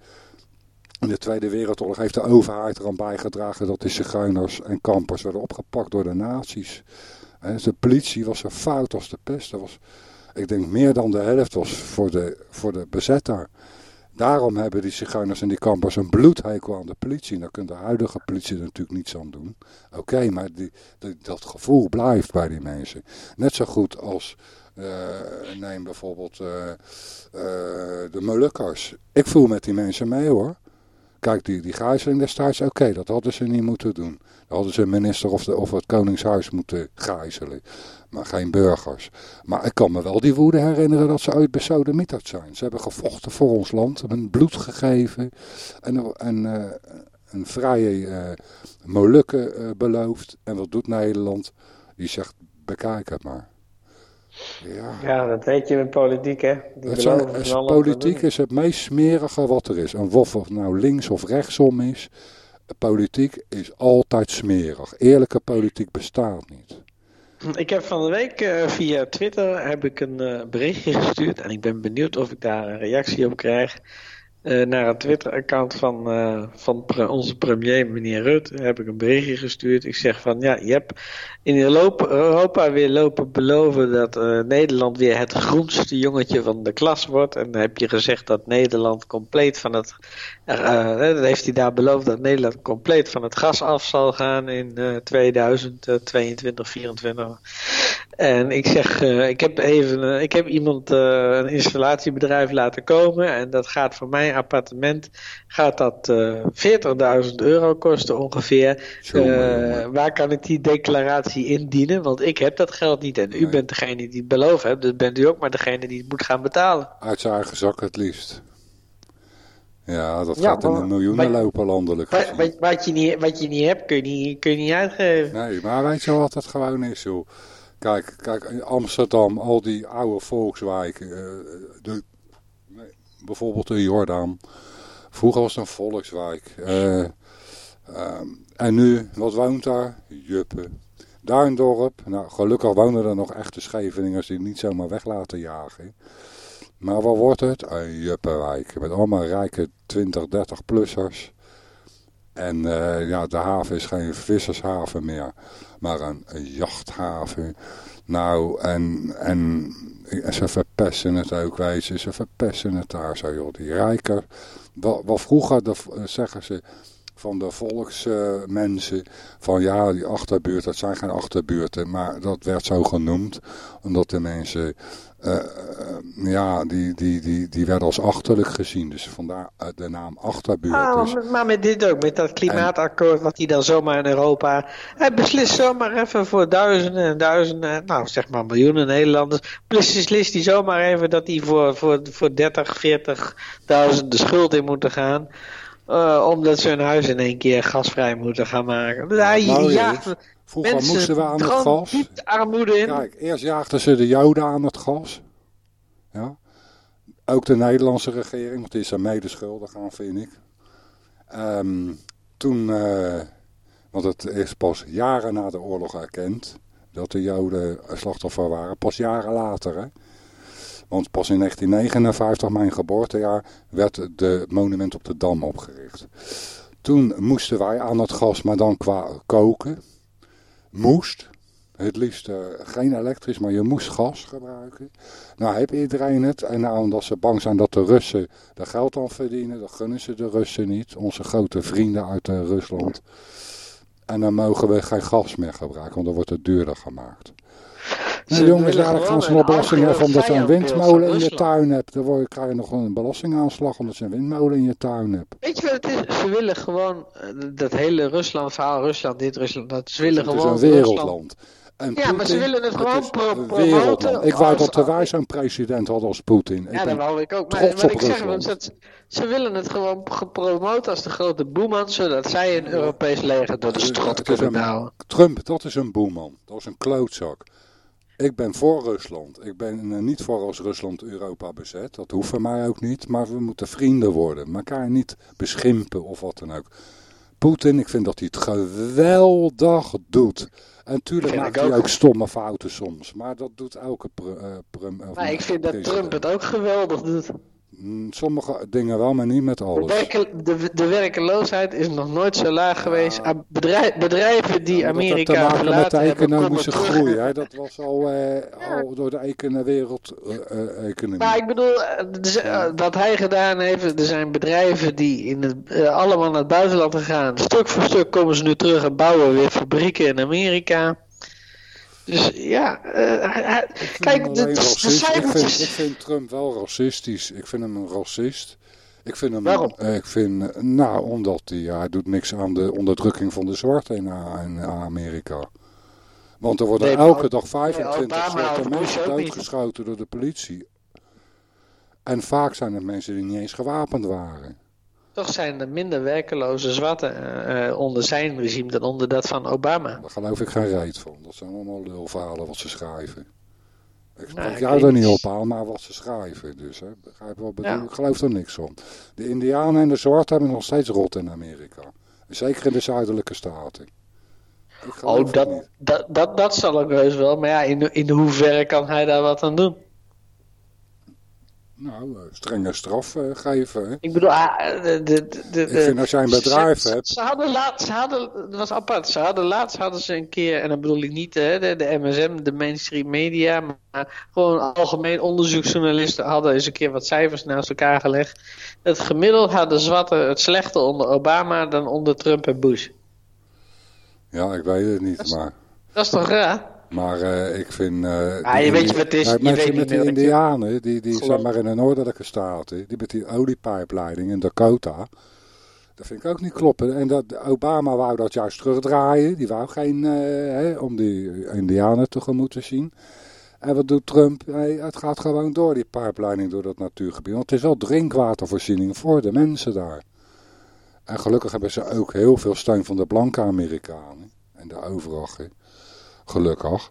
in de Tweede Wereldoorlog heeft de overheid er aan bijgedragen dat de zigeuners en kampers werden opgepakt door de nazi's. De politie was zo fout als de pest. Dat was, ik denk meer dan de helft was voor de, voor de bezetter. Daarom hebben die zigeuners en die kampers een bloedhekel aan de politie. Daar kunt de huidige politie natuurlijk niets aan doen. Oké, maar die, dat gevoel blijft bij die mensen. Net zo goed als, uh, neem bijvoorbeeld uh, uh, de Molukkers. Ik voel met die mensen mee hoor. Kijk, die, die gijzeling destijds, oké, dat hadden ze niet moeten doen. Dan hadden ze een minister of, de, of het Koningshuis moeten gijzelen. Maar geen burgers. Maar ik kan me wel die woede herinneren dat ze ooit besodemieterd zijn. Ze hebben gevochten voor ons land, hebben bloed gegeven. En, en uh, een vrije uh, Molukken uh, beloofd. En wat doet Nederland? Die zegt, bekijk het maar. Ja. ja, dat weet je met politiek, hè. Die het zijn, het, politiek is het meest smerige wat er is. En of het nou links of rechtsom is, politiek is altijd smerig. Eerlijke politiek bestaat niet. Ik heb van de week uh, via Twitter heb ik een uh, berichtje gestuurd en ik ben benieuwd of ik daar een reactie op krijg. Uh, naar een Twitter-account van, uh, van onze premier, meneer Rutte, heb ik een berichtje gestuurd. Ik zeg van, ja, je hebt in Europa weer lopen beloven dat uh, Nederland weer het groenste jongetje van de klas wordt. En dan heb je gezegd dat Nederland compleet van het, dan heeft hij daar beloofd dat Nederland compleet van het gas af zal gaan in 2022, 2024. En ik zeg, uh, ik heb even, uh, ik heb iemand, uh, een installatiebedrijf laten komen en dat gaat voor mijn appartement, gaat dat 40.000 euro kosten ongeveer. waar kan ik die declaratie indienen? Want ik heb dat geld niet en u bent degene die het beloofd hebt, dus bent u ook maar degene die het moet gaan betalen. Uit zijn eigen zak het liefst. Ja, dat ja, gaat in de miljoenen lopen landelijk. Wat, wat, je niet, wat je niet hebt, kun je niet, kun je niet uitgeven. Nee, maar weet je wat het gewoon is, joh. Kijk, kijk, in Amsterdam, al die oude volkswijken, uh, de, nee, bijvoorbeeld de Jordaan. Vroeger was het een volkswijk. Uh, um, en nu, wat woont daar? Juppen. Duindorp, nou gelukkig wonen er nog echte Scheveningers die niet zomaar weg laten jagen. Maar wat wordt het? Een Juppenwijk. Met allemaal rijke 20, 30-plussers. En uh, ja, de haven is geen vissershaven meer, maar een, jachthaven. Nou, en, en, ze verpesten het ook, weet je. Ze verpesten het daar zo, joh. Die rijker. Wat, wat vroeger, de, zeggen ze, van de volksmensen, van ja, die achterbuurt, dat zijn geen achterbuurten. Maar dat werd zo genoemd, omdat de mensen uh, ja, die, die, die, die werden als achterlijk gezien. Dus vandaar de naam achterbuurt. Ah, dus. Maar met dit ook, met dat klimaatakkoord wat hij dan zomaar in Europa... Hij beslist zomaar even voor duizenden en duizenden, nou zeg maar miljoenen Nederlanders... beslist hij zomaar even dat hij voor, voor, voor 30, 40.000 de schuld in moeten gaan... Uh, omdat ze hun huis in één keer gasvrij moeten gaan maken. Dus hij nou, jaagt Vroeger moesten we aan het gas. armoede in. Kijk, eerst jaagden ze de Joden aan het gas. Ja. Ook de Nederlandse regering, want die is er mede schuldig aan, vind ik. Um, toen, uh, want het is pas jaren na de oorlog erkend dat de Joden slachtoffer waren. Pas jaren later, hè. Want pas in 1959, mijn geboortejaar, werd de monument op de Dam opgericht. Toen moesten wij aan het gas, maar dan qua koken moest. Het liefst uh, geen elektrisch, maar je moest gas gebruiken. Nou heb iedereen het. En nou, omdat ze bang zijn dat de Russen er geld aan verdienen, dan gunnen ze de Russen niet. Onze grote vrienden uit uh, Rusland. En dan mogen we geen gas meer gebruiken, want dan wordt het duurder gemaakt. Nee, jongens, dadelijk gaan ze nog belasting hebben omdat je een windmolen in je tuin hebt. Dan krijg je nog een belastingaanslag omdat je een windmolen in je tuin hebt. Weet je wat het is? Ze willen gewoon eh, dat hele Rusland verhaal, Rusland dit, Rusland dat. Ze willen het gewoon is een wereldland. En ja, Putin, maar ze willen het gewoon promoten. Ik wou dat wij zo'n president hadden als Poetin. Ja, dat wou ik ook. Maar wat ik zeg, want ze, ze willen het gewoon gepromoot als de grote boeman, zodat zij een Europees leger door de strot kunnen houden. Trump, dat is een boeman. Dat is een klootzak. Ik ben voor Rusland. Ik ben er niet voor als Rusland Europa bezet. Dat hoeft voor mij ook niet. Maar we moeten vrienden worden. Elkaar niet beschimpen of wat dan ook. Poetin, ik vind dat hij het geweldig doet. En tuurlijk maakt hij ook. stomme fouten soms. Maar dat doet elke... Uh, maar ik vind dat Trump het ook geweldig doet. Mm, sommige dingen wel, maar niet met alles. De, de, de werkeloosheid is nog nooit zo laag geweest. Ja. Bedrijf, bedrijven die ja, Amerika Dat heeft te maken met de economische groei. Hè? Dat was al, eh, ja. al door de econ wereldeconomie. Uh, maar ik bedoel, uh, wat hij gedaan heeft, er zijn bedrijven die in het, allemaal naar het buitenland gaan. Stuk voor stuk komen ze nu terug en bouwen weer fabrieken in Amerika. Dus ja, uh, kijk, de, de, cijfertjes... Ik vind, ik vind, Trump wel racistisch. Ik vind hem een racist. Ik vind hem, Waarom? Ik vind, nou, omdat hij, ja, hij doet niks aan de onderdrukking van de zwarten in, in Amerika. Want er worden nee, elke dag 25 nee, zwarte mensen doodgeschoten door de politie. En vaak zijn het mensen die niet eens gewapend waren. Toch zijn er minder werkeloze zwarten uh, onder zijn regime dan onder dat van Obama. Daar geloof ik geen reet van. Dat zijn allemaal lulverhalen wat ze schrijven. Ik spreek nou, jou er niet op aan, maar wat ze schrijven. Dus hè, begrijp wat bedoel. Ja. Ik geloof er niks van. De Indianen en de Zwarten hebben nog steeds rot in Amerika. Zeker in de zuidelijke staten. Oh, dat, dat, dat, dat zal ik heus wel. Maar ja, in, in hoeverre kan hij daar wat aan doen? Nou, strenge straf geven. Ik bedoel, ah, de, de, de, ik vind als jij een bedrijf ze, hebt... Ze hadden laatst, ze hadden, dat was apart, ze hadden laatst hadden ze een keer, en dan bedoel ik niet hè, de, de MSM, de mainstream media, maar gewoon algemeen onderzoeksjournalisten hadden eens een keer wat cijfers naast elkaar gelegd. Het gemiddeld hadden zwarte het slechter onder Obama dan onder Trump en Bush. Ja, ik weet het niet, maar... Dat is toch raar? Maar uh, ik vind... Uh, ah, je weet je wat het is. Je weet met die indianen, die, die zeg maar in de noordelijke staten, die met die oliepijpleiding in Dakota, dat vind ik ook niet kloppen. En dat Obama wou dat juist terugdraaien. Die wou geen, uh, hè, om die indianen tegemoet te zien. En wat doet Trump? Hey, het gaat gewoon door, die pijpleiding, door dat natuurgebied. Want het is wel drinkwatervoorziening voor de mensen daar. En gelukkig hebben ze ook heel veel steun van de blanke Amerikanen. En de overige. Gelukkig.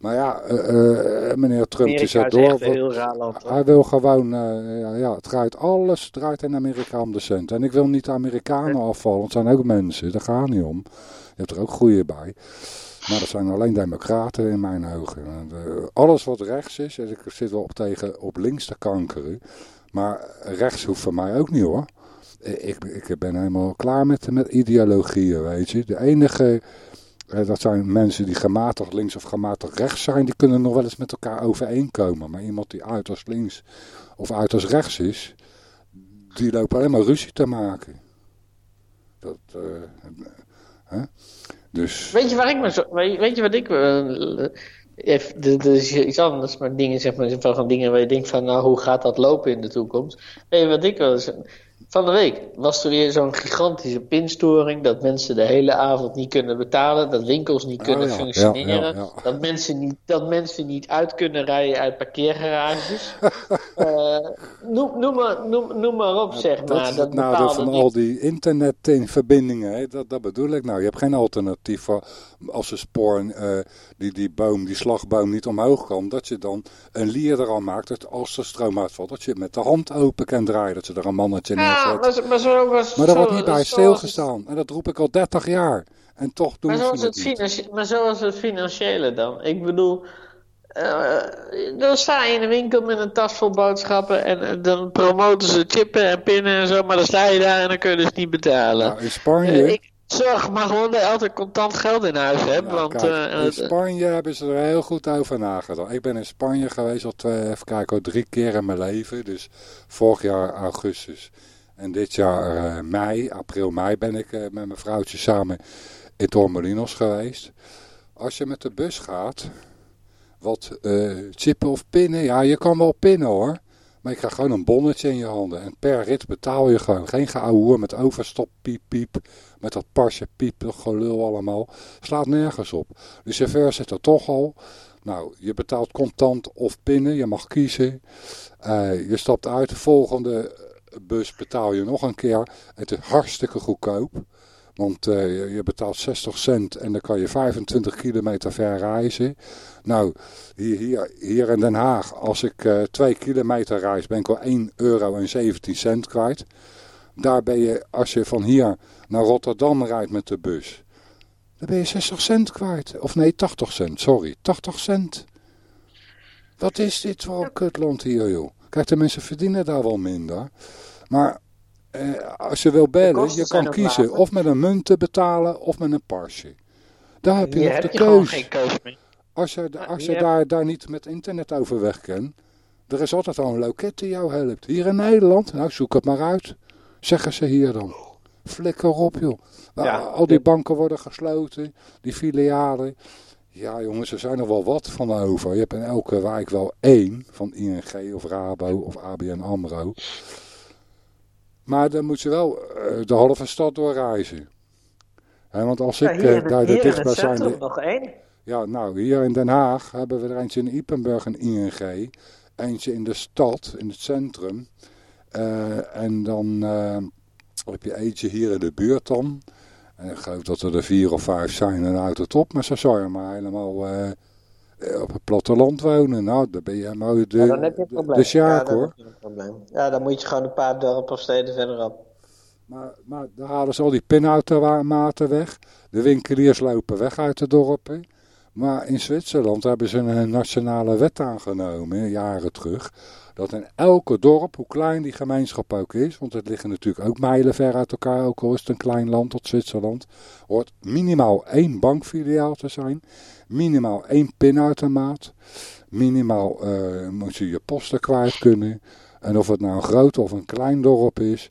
Maar ja, uh, uh, meneer Trump Amerika die zet door. Heel raar land, hij wil gewoon, uh, ja, ja, het draait alles, draait in Amerika om de cent. En ik wil niet de Amerikanen afvallen, het zijn ook mensen, daar gaat niet om. Je hebt er ook goede bij. Maar dat zijn alleen democraten in mijn ogen. alles wat rechts is, en ik zit wel op tegen op links te kankeren. Maar rechts hoeft voor mij ook niet hoor. Ik, ik ben helemaal klaar met, met ideologieën, weet je. De enige dat zijn mensen die gematigd links of gematigd rechts zijn. Die kunnen nog wel eens met elkaar overeenkomen. Maar iemand die uiterst links of uiterst rechts is. Die lopen alleen maar ruzie te maken. Dat, uh, hè? Dus... Weet je waar ik me zo... Weet je wat ik... Uh, dat is iets anders, maar dingen, zeg maar, van dingen waar je denkt van, nou, hoe gaat dat lopen in de toekomst? Weet je wat ik wel eens... Van de week was er weer zo'n gigantische pinstoring. Dat mensen de hele avond niet kunnen betalen. Dat winkels niet kunnen oh, ja, functioneren. Ja, ja, dat, mensen niet, dat mensen niet uit kunnen rijden uit parkeergarages. uh, noem, noem, maar, noem, noem maar op, zeg dat maar. Is het nadeel van al die internetverbindingen. Dat, dat bedoel ik nou. Je hebt geen alternatief voor als een spoor, uh, die, die boom, die slagboom niet omhoog kan. Dat je dan een lier er al maakt. Dat als er stroom uitvalt, dat je met de hand open kan draaien. Dat ze er een mannetje neerzet. Ja, maar, maar, zo was, maar daar zo, wordt niet bij stilgestaan. En dat roep ik al 30 jaar. En toch doen maar ze zoals het, het niet. Maar zoals het financiële dan. Ik bedoel, uh, dan sta je in een winkel met een tas vol boodschappen en, en, dan promoten ze chippen en pinnen en zo, maar dan sta je daar en dan kun je dus niet betalen. Nou, in Spanje... Uh, ik zorg maar gewoon dat je altijd contant geld in huis hebt. Ja, want, kijk, uh, in Spanje hebben ze er heel goed over nagedacht. Ik ben in Spanje geweest al twee, even kijken, al drie keer in mijn leven. Dus vorig jaar augustus. En dit jaar uh, mei, april, mei ben ik uh, met mijn vrouwtje samen in Tormelinos geweest. Als je met de bus gaat, wat uh, chippen of pinnen, ja je kan wel pinnen hoor. Maar je krijgt gewoon een bonnetje in je handen. En per rit betaal je gewoon. Geen geouwehoer met overstop, piep, piep. Met dat pasje, piep, gelul allemaal. Slaat nergens op. De chauffeur zit er toch al. Nou, je betaalt contant of pinnen. Je mag kiezen. Je stapt uit. De volgende bus betaal je nog een keer. Het is hartstikke goedkoop. Want uh, je betaalt 60 cent en dan kan je 25 kilometer ver reizen. Nou, hier, hier, hier in Den Haag, als ik uh, 2 kilometer reis, ben ik al 1 euro en 17 cent kwijt. Daar ben je, als je van hier naar Rotterdam rijdt met de bus, dan ben je 60 cent kwijt. Of nee, 80 cent, sorry, 80 cent. Wat is dit voor een kutland hier, joh? Kijk, de mensen verdienen daar wel minder. Maar eh, als je wil bellen, je kan kiezen later. of met een munt te betalen of met een parsje. Daar heb je nog de gewoon keus. Als je, als je daar, daar niet met internet over weg kan, er is altijd al een loket die jou helpt. Hier in Nederland, nou zoek het maar uit, zeggen ze hier dan. Flikker op joh. Al die banken worden gesloten, die filialen. Ja jongens, er zijn er wel wat van over. Je hebt in elke wijk wel één van ING of Rabo of ABN AMRO. Maar dan moet je wel uh, de halve stad doorreizen. He, want als Ja, ik het- daar de het dichtstbijzijnde... centrum nog één. Ja, nou, hier in Den Haag hebben we er eentje in Ipenburg een ING. Eentje in de stad, in het centrum. Eh, en dan eh, heb je eentje hier in de buurt dan. En ik geloof dat er er vier of vijf zijn en uit het op. Maar ze zou je maar helemaal eh, eh, op het platteland wonen. Nou, dan ben je helemaal de, Ja, dan heb je een probleem. de sjaak ja, hoor. Ja, dan moet je gewoon een paar dorpen of steden verderop. Maar, maar dan halen ze al die pinautomaten weg. De winkeliers lopen weg uit de dorpen. Maar in Zwitserland hebben ze een nationale wet aangenomen, jaren terug. Dat in elke dorp, hoe klein die gemeenschap ook is, want het liggen natuurlijk ook mijlen ver uit elkaar, ook al is het een klein land tot Zwitserland, hoort minimaal één bankfiliaal te zijn, minimaal één pinautomaat, minimaal uh, moet je je posten kwijt kunnen. En of het nou een groot of een klein dorp is,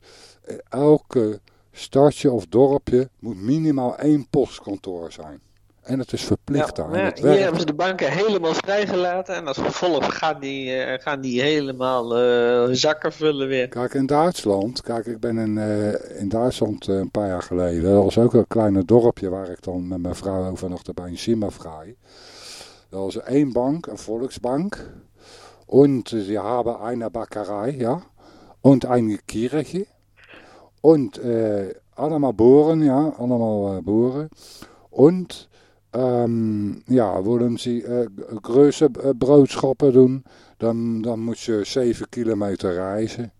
elke stadje of dorpje moet minimaal één postkantoor zijn. En het is verplicht daar. Ja, hier hebben ze de banken helemaal vrijgelaten. En als gevolg gaan die, uh, gaan die helemaal uh, zakken vullen weer. Kijk, in Duitsland. Kijk, ik ben in, uh, in Duitsland een paar jaar geleden. Dat was ook een kleine dorpje waar ik dan met mijn vrouw overnachte bij een Simmervrij. Dat was één bank, een Volksbank. En ze hebben een bakkerij, ja. En een Kirche. En allemaal boeren, ja. Allemaal boeren. En Um, ja, willen ze uh, grote uh, boodschappen doen, dan, dan moet je 7 kilometer reizen.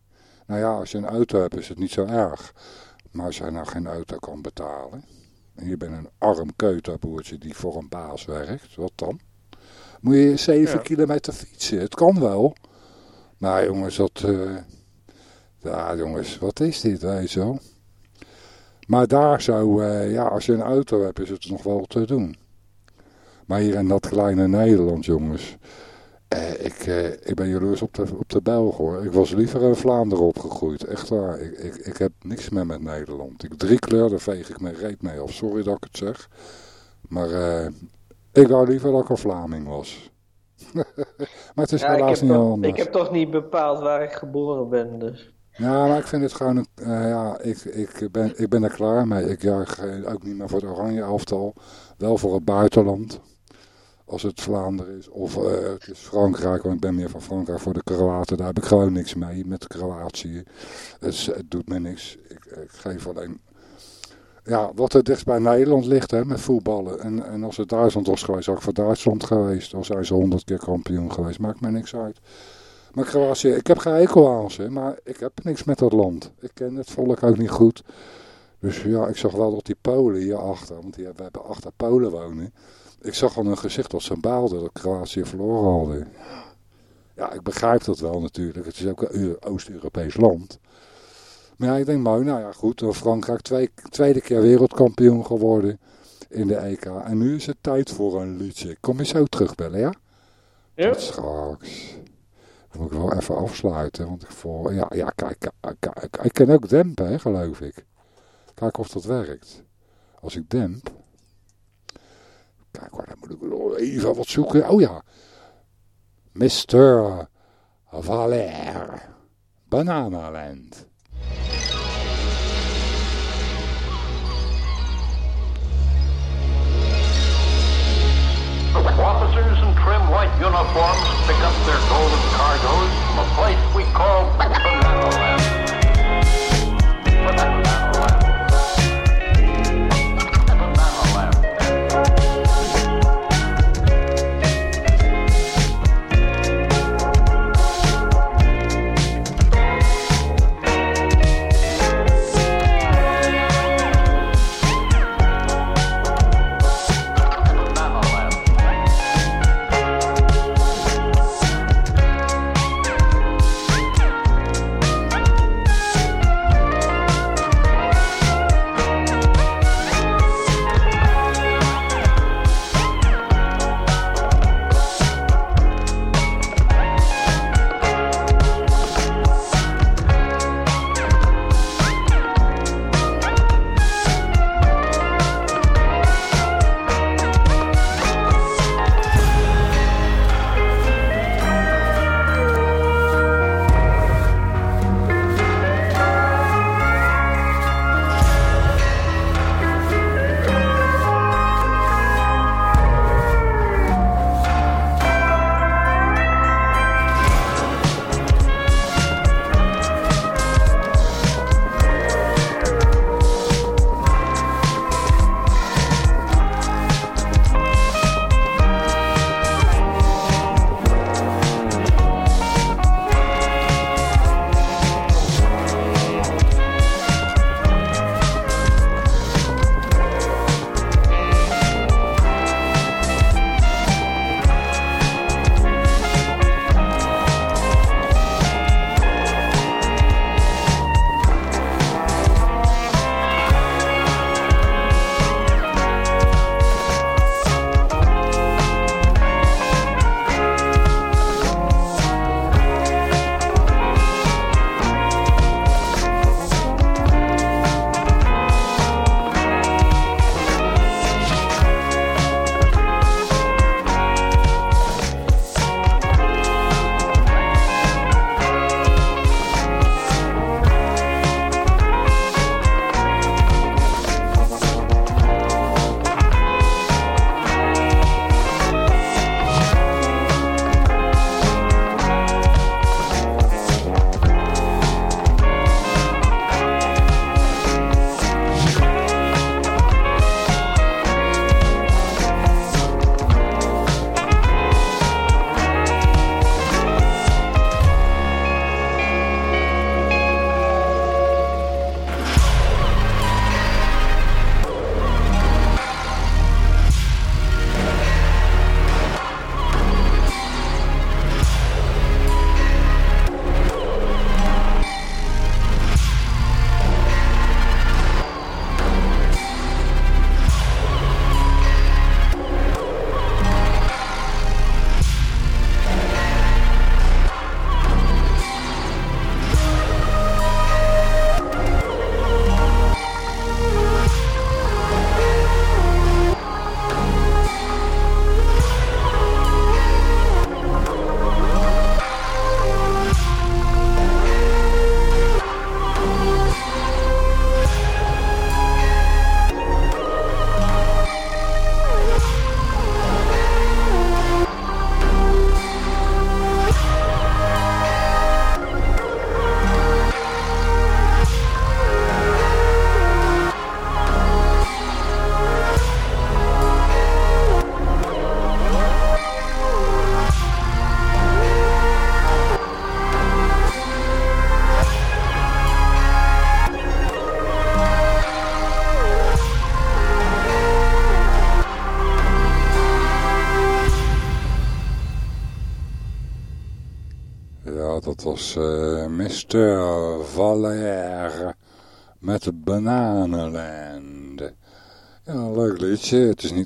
Nou ja, als je een auto hebt is het niet zo erg. Maar als je nou geen auto kan betalen, en je bent een arm keuterboertje die voor een baas werkt, wat dan? Moet je 7 kilometer fietsen, het kan wel. Maar jongens, dat... Uh, ja jongens, wat is dit, weet je wel? Maar daar zou, uh, ja, als je een auto hebt, is het nog wel te doen. Maar hier in dat kleine Nederland, jongens. Eh, ik, eh, ik ben jaloers op de, op de Belg hoor. Ik was liever in Vlaanderen opgegroeid. Echt waar. Ik, ik, ik heb niks meer met Nederland. Ik drie kleur, daar veeg ik mijn reet mee af. Sorry dat ik het zeg. Maar uh, ik wou liever dat ik een Vlaming was. maar het is ja, helaas niet toch, anders. Ik heb toch niet bepaald waar ik geboren ben, dus... Ja, maar ik vind het gewoon, een, uh, ja, ik, ik, ben, ik ben er klaar mee. Ik juich ook niet meer voor het oranje elftal, wel voor het buitenland als het Vlaanderen is. Of uh, het is Frankrijk, want ik ben meer van Frankrijk voor de Kroaten. Daar heb ik gewoon niks mee met Kroatië. Het, doet me niks. Ik, ik, geef alleen... Ja, wat er dichtst bij Nederland ligt hè, met voetballen. En, en als het Duitsland was geweest, zou ik voor Duitsland geweest. Al zijn ze honderd keer kampioen geweest. Maakt mij niks uit. Maar Kroatië, ik heb geen ekel aan maar ik heb niks met dat land. Ik ken het volk ook niet goed. Dus ja, ik zag wel dat die Polen hierachter, want die, we hebben achter Polen wonen ik zag al hun gezicht als ze baalden dat Kroatië verloren hadden. Ja, ik begrijp dat wel natuurlijk. Het is ook een Oost-Europees land. Maar ja, ik denk mooi, nou ja goed, Frankrijk twee, tweede keer wereldkampioen geworden in de EK. En nu is het tijd voor een liedje. Kom je zo terugbellen, ja? Ja. Tot straks. Dan moet ik wel even afsluiten, want ik voel, ja, ja kijk, kijk, ik kan ook dempen, hè, geloof ik. Kijk of dat werkt. Als ik demp, Kijk, waar moet ik even wat zoeken. Oh ja. Mr. Valer. Bananaland. Officers in trim white uniforms pick up their golden cargoes from a place we call Banana Land.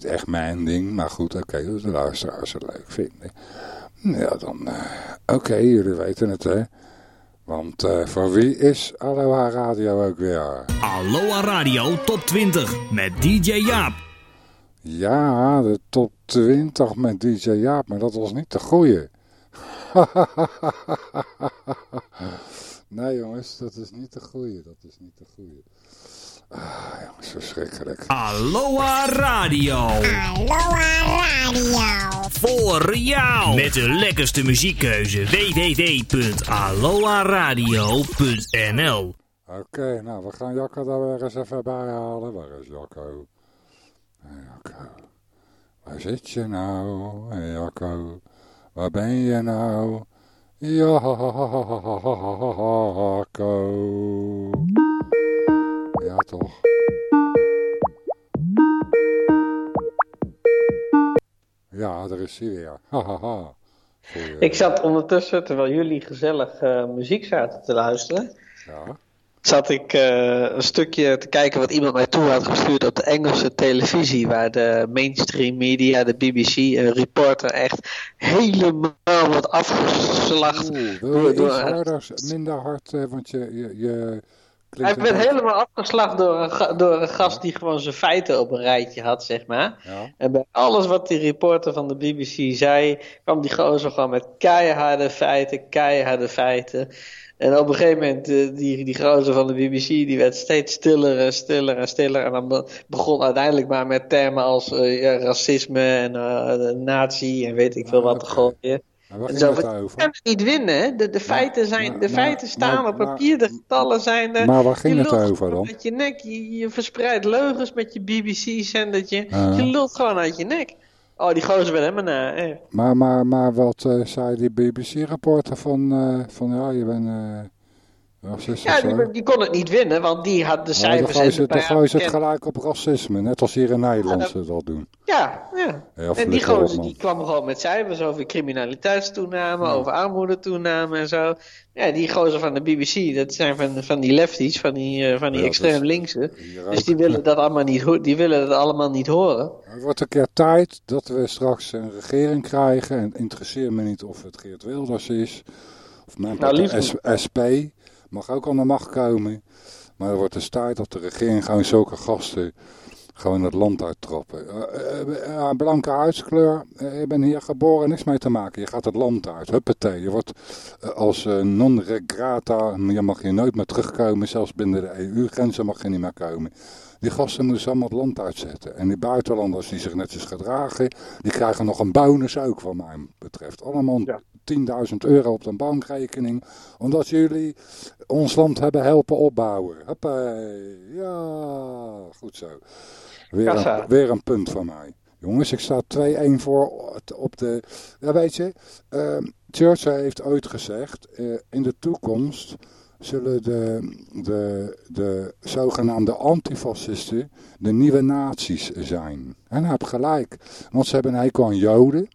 Niet echt mijn ding, maar goed, oké, okay, dat de luisteraars het leuk vinden. Ja, dan, uh, oké, okay, jullie weten het, hè. Want uh, voor wie is Aloha Radio ook weer? Aloha Radio Top 20 met DJ Jaap. Ja, de top 20 met DJ Jaap, maar dat was niet de goeie. nee jongens, dat is niet de goeie, dat is niet de goeie. Ah, jongens, verschrikkelijk. Aloha Radio. Aloha Radio. Voor jou. Met de lekkerste muziekkeuze. www.aloha-radio.nl Oké, okay, nou, we gaan Jacco daar weer eens even bij halen. Waar is Jacco? Hey, Jacco. Waar zit je nou, hey, Jacco? Waar ben je nou? Jacco. Ja, toch? Ja, daar is hij weer. Hahaha. Ik zat ondertussen, terwijl jullie gezellig uh, muziek zaten te luisteren, ja. zat ik uh, een stukje te kijken wat iemand mij toe had gestuurd op de Engelse televisie, waar de mainstream media, de BBC, een reporter echt helemaal wordt afgeslacht. Oeh, wil je door, harder, minder hard, uh, want je, je, je hij werd helemaal afgeslacht door een, door een gast die gewoon zijn feiten op een rijtje had, zeg maar. Ja. En bij alles wat die reporter van de BBC zei, kwam die gozer gewoon met keiharde feiten, keiharde feiten. En op een gegeven moment, uh, die, die gozer van de BBC, die werd steeds stiller en stiller en stiller. En dan begon uiteindelijk maar met termen als uh, ja, racisme en uh, nazi en weet ik veel wat te gooien. En zo, het je over? kan het niet winnen, hè? De, de feiten, zijn, maar- de maar- feiten staan maar- op papier, de getallen zijn er. Maar waar ging je het over dan? Uit je nek, je, je verspreidt leugens met je BBC-zendertje. Ja. Je lult gewoon uit je nek. Oh, die gozer werd helemaal na. Eh. Maar, maar, maar wat eh, zei die BBC-reporter van, eh, van ja, je bent Ja, die, die kon het niet winnen, want die had de Ja, cijfers ze, dan gooien ze het gelijk op racisme, net als hier in Nederland Ja, ze dat doen. Ja, ja. Ja, En die gozer die kwam gewoon met cijfers over criminaliteitstoename, Ja. over armoedetoename en zo. Ja, die gozer van de BBC, dat zijn van, van die lefties, van die, eh, van die Ja, extreem dus- linkse. Dus die willen dat allemaal niet, die willen dat allemaal niet horen. Het wordt een keer tijd dat we straks een regering krijgen. En het interesseert me niet of het Geert Wilders is. Of mijn Nou, SP. Mag ook aan de macht komen. Maar het wordt dus tijd dat de regering gewoon zulke gasten gewoon het land uittrappen. Eh, eh, eh, blanke huidskleur, je bent hier geboren, niks mee te maken. Je gaat het land uit, huppatee. Je wordt als non regrata, je mag hier nooit meer terugkomen. Zelfs binnen de EU-grenzen mag je niet meer komen. Die gasten moeten ze allemaal het land uitzetten. En die buitenlanders die zich netjes gedragen, die krijgen nog een bonus ook wat mij betreft. Allemaal Ja. 10.000 euro op de bankrekening. Omdat jullie ons land hebben helpen opbouwen. Hoppee. Ja, goed zo. Weer een, weer een punt van mij. Jongens, ik sta 2-1 voor op de... Ja, weet je, ehm, Churchill heeft ooit gezegd... eh, in de toekomst zullen de, de, de zogenaamde antifascisten de nieuwe nazi's zijn. En hij heeft gelijk. Want ze hebben een hekel aan Joden.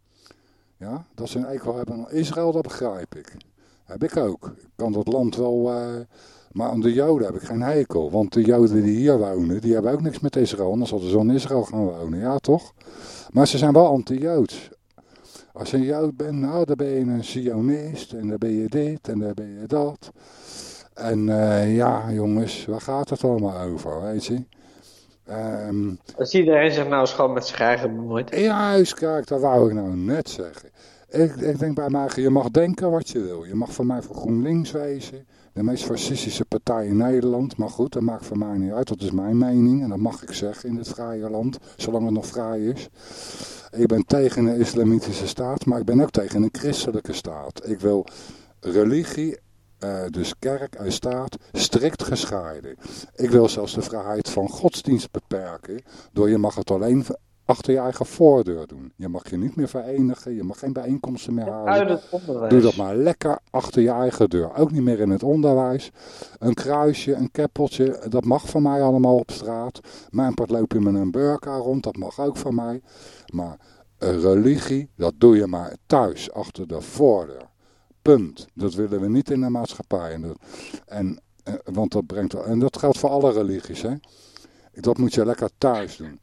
Ja, dat ze een hekel hebben aan Israël, dat begrijp ik. Heb ik ook. Ik kan dat land wel... eh, maar aan de Joden heb ik geen hekel. Want de Joden die hier wonen, die hebben ook niks met Israël. Anders hadden ze in Israël gaan wonen. Ja, toch? Maar ze zijn wel anti-Joods. Als je een Jood bent, nou, dan ben je een Zionist. En dan ben je dit en dan ben je dat. En eh, ja, jongens, waar gaat het allemaal over, weet je? Ehm Als iedereen zich nou gewoon met zich eigen bemoeit. Juist, kijk, dat wou ik nou net zeggen. Ik, ik denk bij mij, je mag denken wat je wil. Je mag voor mij voor GroenLinks wezen. De meest fascistische partij in Nederland. Maar goed, dat maakt voor mij niet uit. Dat is mijn mening. En dat mag ik zeggen in dit vrije land. Zolang het nog vrij is. Ik ben tegen een islamitische staat. Maar ik ben ook tegen een christelijke staat. Ik wil religie, eh, dus kerk en staat, strikt gescheiden. Ik wil zelfs de vrijheid van godsdienst beperken. Door je mag het alleen achter je eigen voordeur doen. Je mag je niet meer verenigen, je mag geen bijeenkomsten meer houden. onderwijs. Doe dat maar lekker achter je eigen deur. Ook niet meer in het onderwijs. Een kruisje, een keppeltje, dat mag van mij allemaal op straat. Mijn part loop je met een burka rond, dat mag ook van mij. Maar een religie, dat doe je maar thuis, achter de voordeur. Punt. Dat willen we niet in de maatschappij. En, dat, en, eh, want dat brengt, en dat geldt voor alle religies. Hè? Dat moet je lekker thuis doen.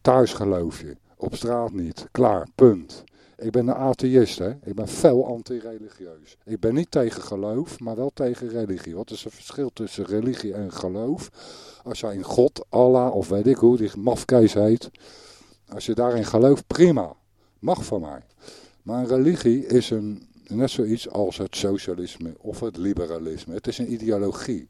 Thuis geloof je. Op straat niet. Klaar. Punt. Ik ben een atheïst, hè. Ik ben fel anti-religieus. Ik ben niet tegen geloof, maar wel tegen religie. Wat is het verschil tussen religie en geloof? Als jij in God, Allah of weet ik hoe die mafkees heet. Als je daarin gelooft, prima. Mag van mij. Maar een religie is een, net zoiets als het socialisme of het liberalisme. Het is een ideologie.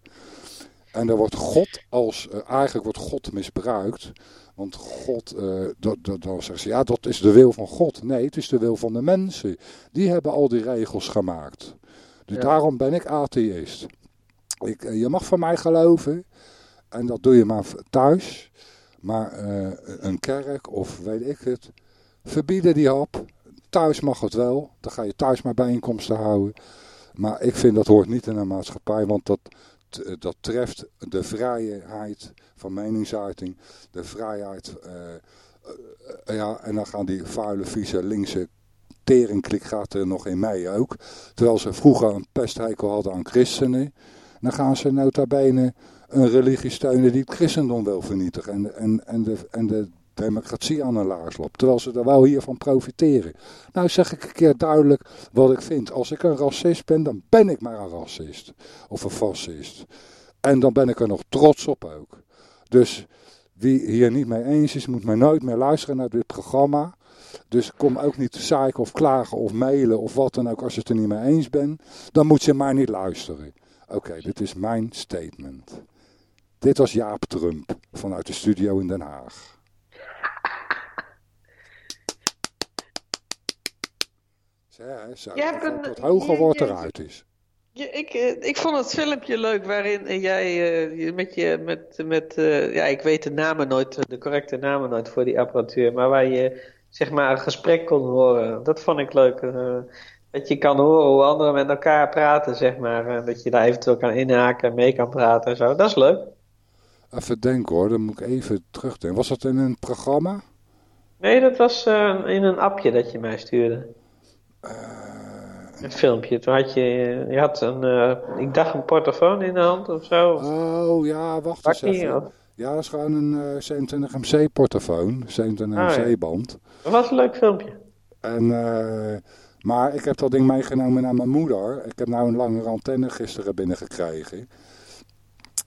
En er wordt God als, uh, eigenlijk wordt God misbruikt. Want God, uh, dat, dat, dan zeggen ze, ja dat is de wil van God. Nee, het is de wil van de mensen. Die hebben al die regels gemaakt. Dus Ja. daarom ben ik atheïst. Ik, eh, je mag van mij geloven. En dat doe je maar thuis. Maar eh, een kerk of weet ik het. Verbieden die hap. Thuis mag het wel. Dan ga je thuis maar bijeenkomsten houden. Maar ik vind dat hoort niet in een maatschappij. Want dat, t- dat treft de vrijheid van meningsuiting. De vrijheid. eh, eh, ja, en dan gaan die vuile, vieze, linkse teringklik er nog in mij ook. Terwijl ze vroeger een pesthekel hadden aan christenen. Dan gaan ze nota bene een religie steunen die het christendom wil vernietigen. En, en, en, de, en de democratie aan een laars loopt. Terwijl ze er wel hiervan profiteren. Nou zeg ik een keer duidelijk wat ik vind. Als ik een racist ben, dan ben ik maar een racist. Of een fascist. En dan ben ik er nog trots op ook. Dus wie hier niet mee eens is, moet mij nooit meer luisteren naar dit programma. Dus kom ook niet te zeiken of klagen of mailen of wat dan ook als je het er niet mee eens bent. Dan moet je maar niet luisteren. Oké, dit is mijn statement. Dit was Jaap Trump vanuit de studio in Den Haag. Zo, hè, zo. Je hebt dat een- het hoge je- woord je- eruit is. Ja, ik, eh, ik vond het filmpje leuk waarin jij eh, met je met, met eh, ja, ik weet de namen nooit, de correcte namen nooit voor die apparatuur, maar waar je zeg maar een gesprek kon horen. Dat vond ik leuk. dat je kan horen hoe anderen met elkaar praten, zeg maar. eh, dat je daar eventueel kan inhaken en mee kan praten en zo. Dat is leuk. Even denken hoor, dan moet ik even terugdenken. Was dat in een programma? Nee, dat was in een appje dat je mij stuurde. Een filmpje. Toen had je, je had een, eh, ik dacht een portofoon in de hand of zo. Oh ja, wacht eens even. of- Ja, dat is gewoon een eh 27MC portofoon, 27MC Ah, ja. band. Dat was een leuk filmpje. En, eh, maar ik heb dat ding meegenomen naar mijn moeder. Ik heb nou een langere antenne gisteren binnengekregen.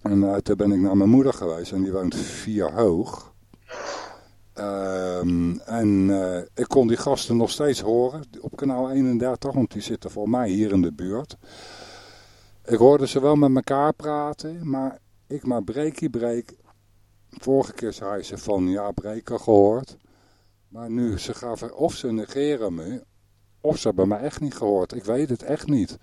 En eh, toen ben ik naar mijn moeder geweest en die woont vier hoog. Ehm, en eh, ik kon die gasten nog steeds horen op kanaal 31, want die zitten voor mij hier in de buurt. Ik hoorde ze wel met elkaar praten, maar ik maar breekie breek. Vorige keer zei ze van ja, breken gehoord. Maar nu, ze gaven, of ze negeren me, of ze hebben me echt niet gehoord. Ik weet het echt niet.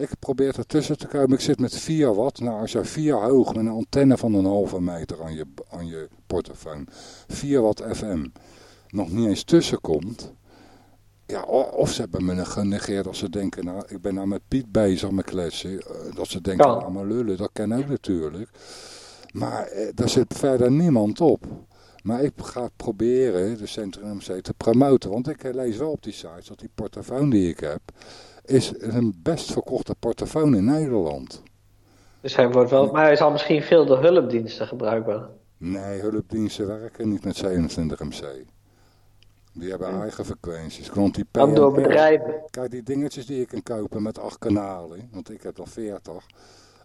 Ik probeer ertussen te komen. Ik zit met 4 watt. Nou, als je 4 hoog met een antenne van een halve meter aan je, aan je portofoon, 4 watt FM, nog niet eens tussenkomt. Ja, o- of ze hebben me genegeerd als ze denken, nou, ik ben nou met Piet bezig met kletsen. eh, Dat ze denken, Kan. nou maar lullen, dat ken ook natuurlijk. Maar eh, daar zit verder niemand op. Maar ik ga proberen de Centrum MC te promoten. Want ik lees wel op die sites dat die portofoon die ik heb... is een best verkochte portofoon in Nederland. Dus hij wordt wel, maar hij zal misschien veel door hulpdiensten gebruikbaar. Nee, hulpdiensten werken niet met 27 MC. Die hebben eigen frequenties. Want die door bedrijven. Kijk, die dingetjes die je kan kopen met acht kanalen, want ik heb al 40,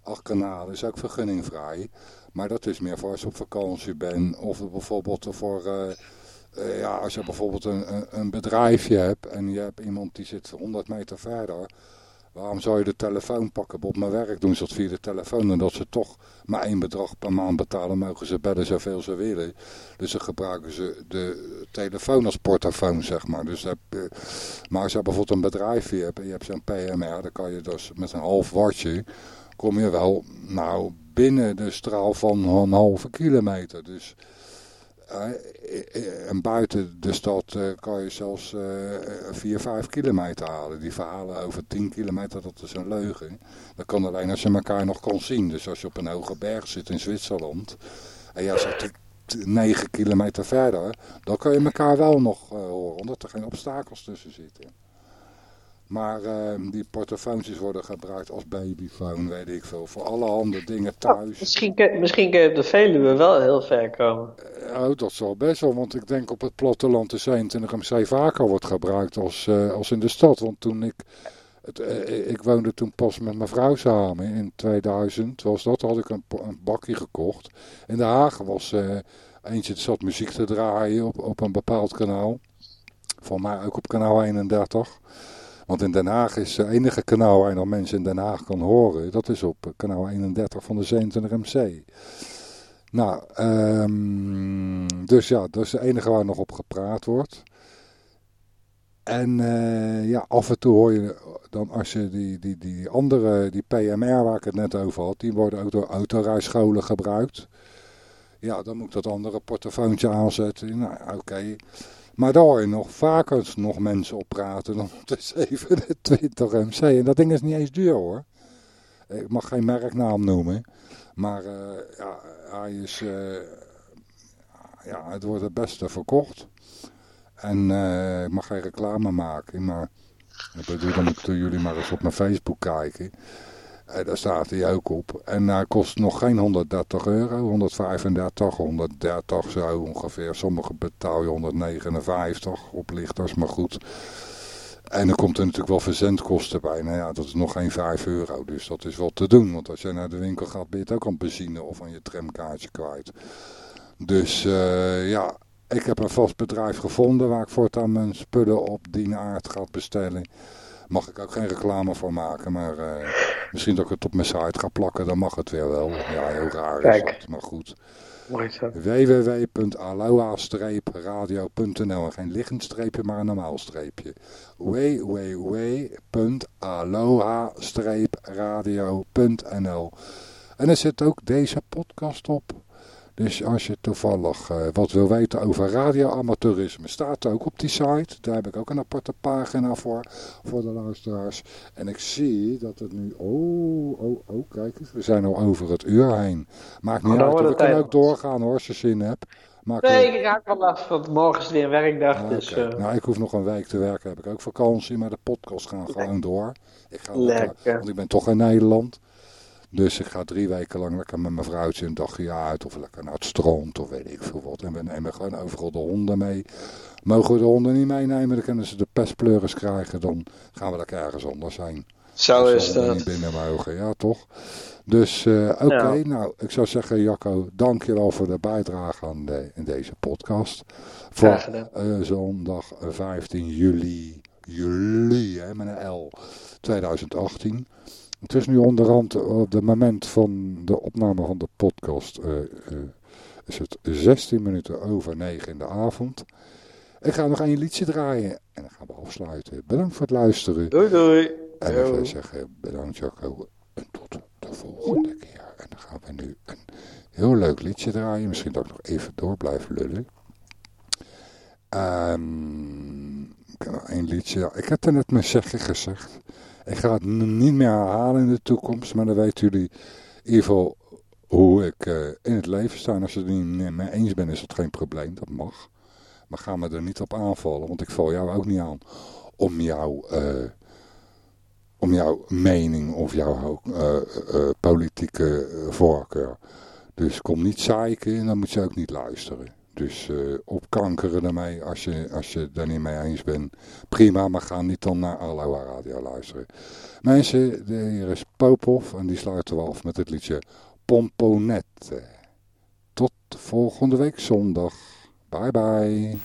acht kanalen is ook vergunningvrij. Maar dat is meer voor als je op vakantie bent of bijvoorbeeld voor, eh, eh, ja, als je bijvoorbeeld een, een, bedrijfje hebt en je hebt iemand die zit 100 meter verder. Waarom zou je de telefoon pakken? Op mijn werk doen ze dat via de telefoon. En dat ze toch maar één bedrag per maand betalen, mogen ze bellen zoveel ze willen. Dus dan gebruiken ze de telefoon als portofoon, zeg maar. Dus heb, maar als je bijvoorbeeld een bedrijfje hebt en je hebt zo'n PMR, dan kan je dus met een half wattje, kom je wel nou binnen de straal van een halve kilometer. Dus en buiten de stad eh, kan je zelfs eh 4, 5 kilometer halen. Die verhalen over 10 kilometer, dat is een leugen. Dat kan alleen als je elkaar nog kan zien. Dus als je op een hoge berg zit in Zwitserland en jij zit 9 kilometer verder, dan kan je elkaar wel nog eh, horen, omdat er geen obstakels tussen zitten. Maar ehm, die portofoontjes worden gebruikt als babyfoon, weet ik veel. Voor alle andere dingen thuis. Misschien, kun- misschien kun je op de Veluwe wel heel ver komen. Oh, dat zal best wel, want ik denk op het platteland de 22 MC vaker wordt gebruikt als, eh, als in de stad. Want toen ik, het, eh, ik woonde toen pas met mijn vrouw samen, in 2000 was dat, had ik een, een bakje gekocht. In Den Haag was eh, eentje, zat muziek te draaien op, op een bepaald kanaal. Voor mij ook op kanaal 31. Want in Den Haag is het enige kanaal waar je nog mensen in Den Haag kan horen. Dat is op eh, kanaal 31 van de 27 MC. Nou, ehm, dus ja, dat is de enige waar nog op gepraat wordt. En eh, ja, af en toe hoor je dan als je die, die, die andere, die PMR waar ik het net over had, die worden ook door autorijscholen gebruikt. Ja, dan moet dat andere portofoontje aanzetten. Nou, oké. Maar daar hoor je nog vaker nog mensen op praten dan op de 27 MC. En dat ding is niet eens duur hoor. Ik mag geen merknaam noemen. Maar eh, ja, hij is, eh, ja, het wordt het beste verkocht. En eh, ik mag geen reclame maken, maar ik bedoel, dan moeten jullie maar eens op mijn Facebook kijken. Eh, daar staat hij ook op. En hij kost nog geen 130 euro, 135, 130 zo ongeveer. Sommige betaal je 159, oplichters, maar goed. En dan komt er natuurlijk wel verzendkosten bij. Nou ja, dat is nog geen 5 euro, dus dat is wel te doen. Want als je naar de winkel gaat, ben je het ook aan benzine of aan je tramkaartje kwijt. Dus eh, ja, ik heb een vast bedrijf gevonden waar ik voortaan mijn spullen op die aard ga bestellen. Mag ik ook geen reclame voor maken, maar eh, misschien dat ik het op mijn site ga plakken, dan mag het weer wel. Ja, heel raar is Kijk. het, maar goed www.aloha-radio.nl en geen liggend streepje, maar een normaal streepje. www.aloha-radio.nl En er zit ook deze podcast op. Dus als je toevallig eh, wat wil weten over radioamateurisme, staat ook op die site. Daar heb ik ook een aparte pagina voor, voor de luisteraars. En ik zie dat het nu... Oh, oh, oh, kijk eens. We zijn al over het uur heen. Maakt niet dan uit. We kunnen ook doorgaan hoor, als je zin hebt. Nee, ik raak wel af, want morgen is weer een werkdag. Ah, dus, eh, Nou, ik hoef nog een week te werken. Heb ik ook vakantie, maar de podcast gaat gewoon door. Ik ga Lekker. Want ik ben toch in Nederland. Dus ik ga drie weken lang lekker met mijn vrouwtje een dagje uit. Of lekker naar het strand of weet ik veel wat. En we nemen gewoon overal de honden mee. Mogen we de honden niet meenemen, dan kunnen ze de pestpleuris krijgen. Dan gaan we lekker ergens anders heen. zo is dat. niet binnen mogen, ja toch? Dus eh, oké, Ja. nou ik zou zeggen Jacco, dankjewel voor de bijdrage aan de, in deze podcast. Voor eh, zondag 15 juli, juli hè, met een L, 2018. Het is nu onderhand op het moment van de opname van de podcast eh, eh, is het 16 minuten over 9 in de avond. Ik ga nog één liedje draaien en dan gaan we afsluiten. Bedankt voor het luisteren. Doei doei. En ik zou zeggen, bedankt Jacco. En tot de volgende keer. En dan gaan we nu een heel leuk liedje draaien. Misschien dat ik nog even door blijf lullen. Ehm, ik heb nog één liedje. Ik heb er net mijn zegje gezegd. Ik ga het niet meer herhalen in de toekomst. Maar dan weten jullie in ieder geval hoe ik eh, in het leven sta. En als je het niet mee eens bent, is dat geen probleem. Dat mag. Maar ga me er niet op aanvallen. Want ik val jou ook niet aan om jou... eh, om jouw mening of jouw eh, politieke voorkeur. Dus kom niet zeiken en dan moet je ook niet luisteren. Dus eh, opkankeren ermee als je, als je er niet mee eens bent. Prima, maar ga niet dan naar Aloha Radio luisteren. Mensen, de hier is Popov en die sluiten we af met het liedje Pomponette. Tot volgende week zondag. Bye bye.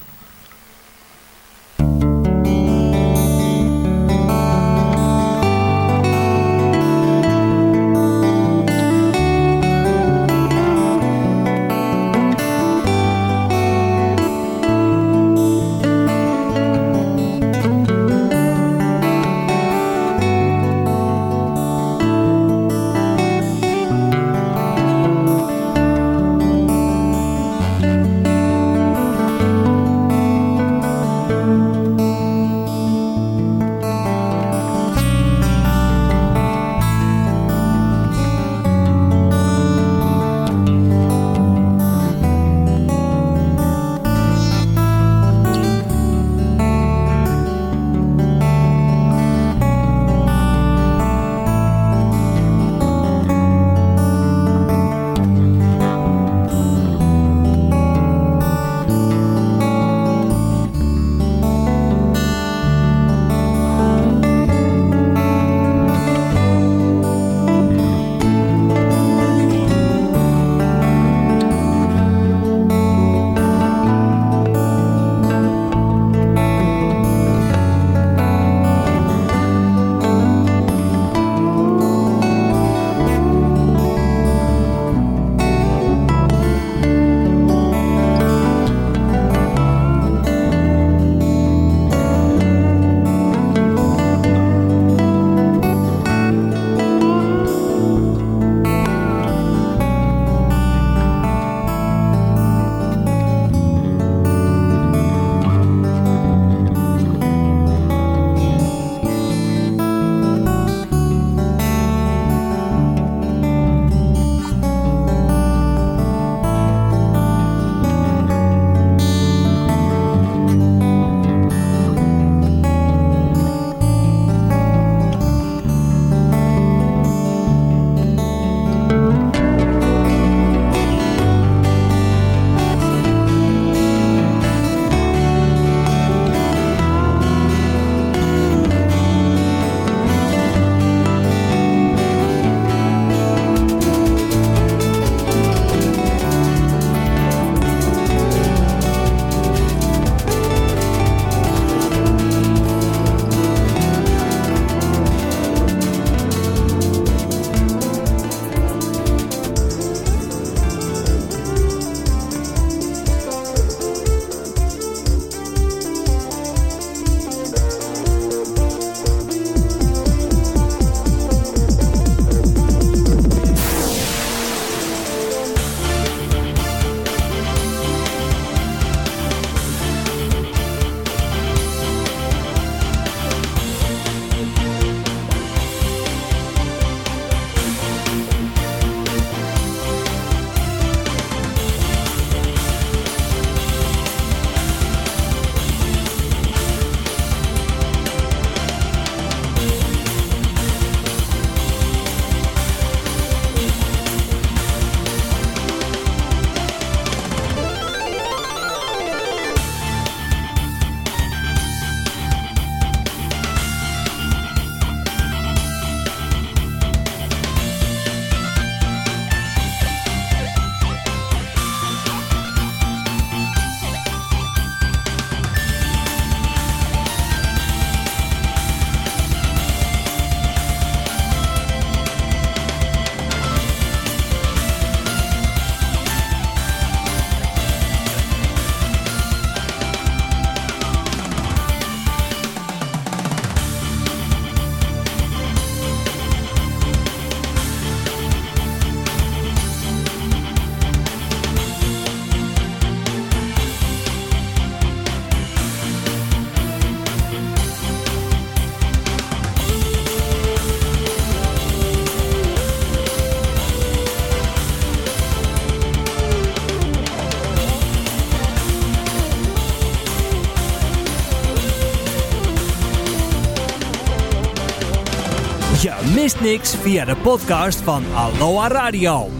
Niks via de podcast van Aloha Radio.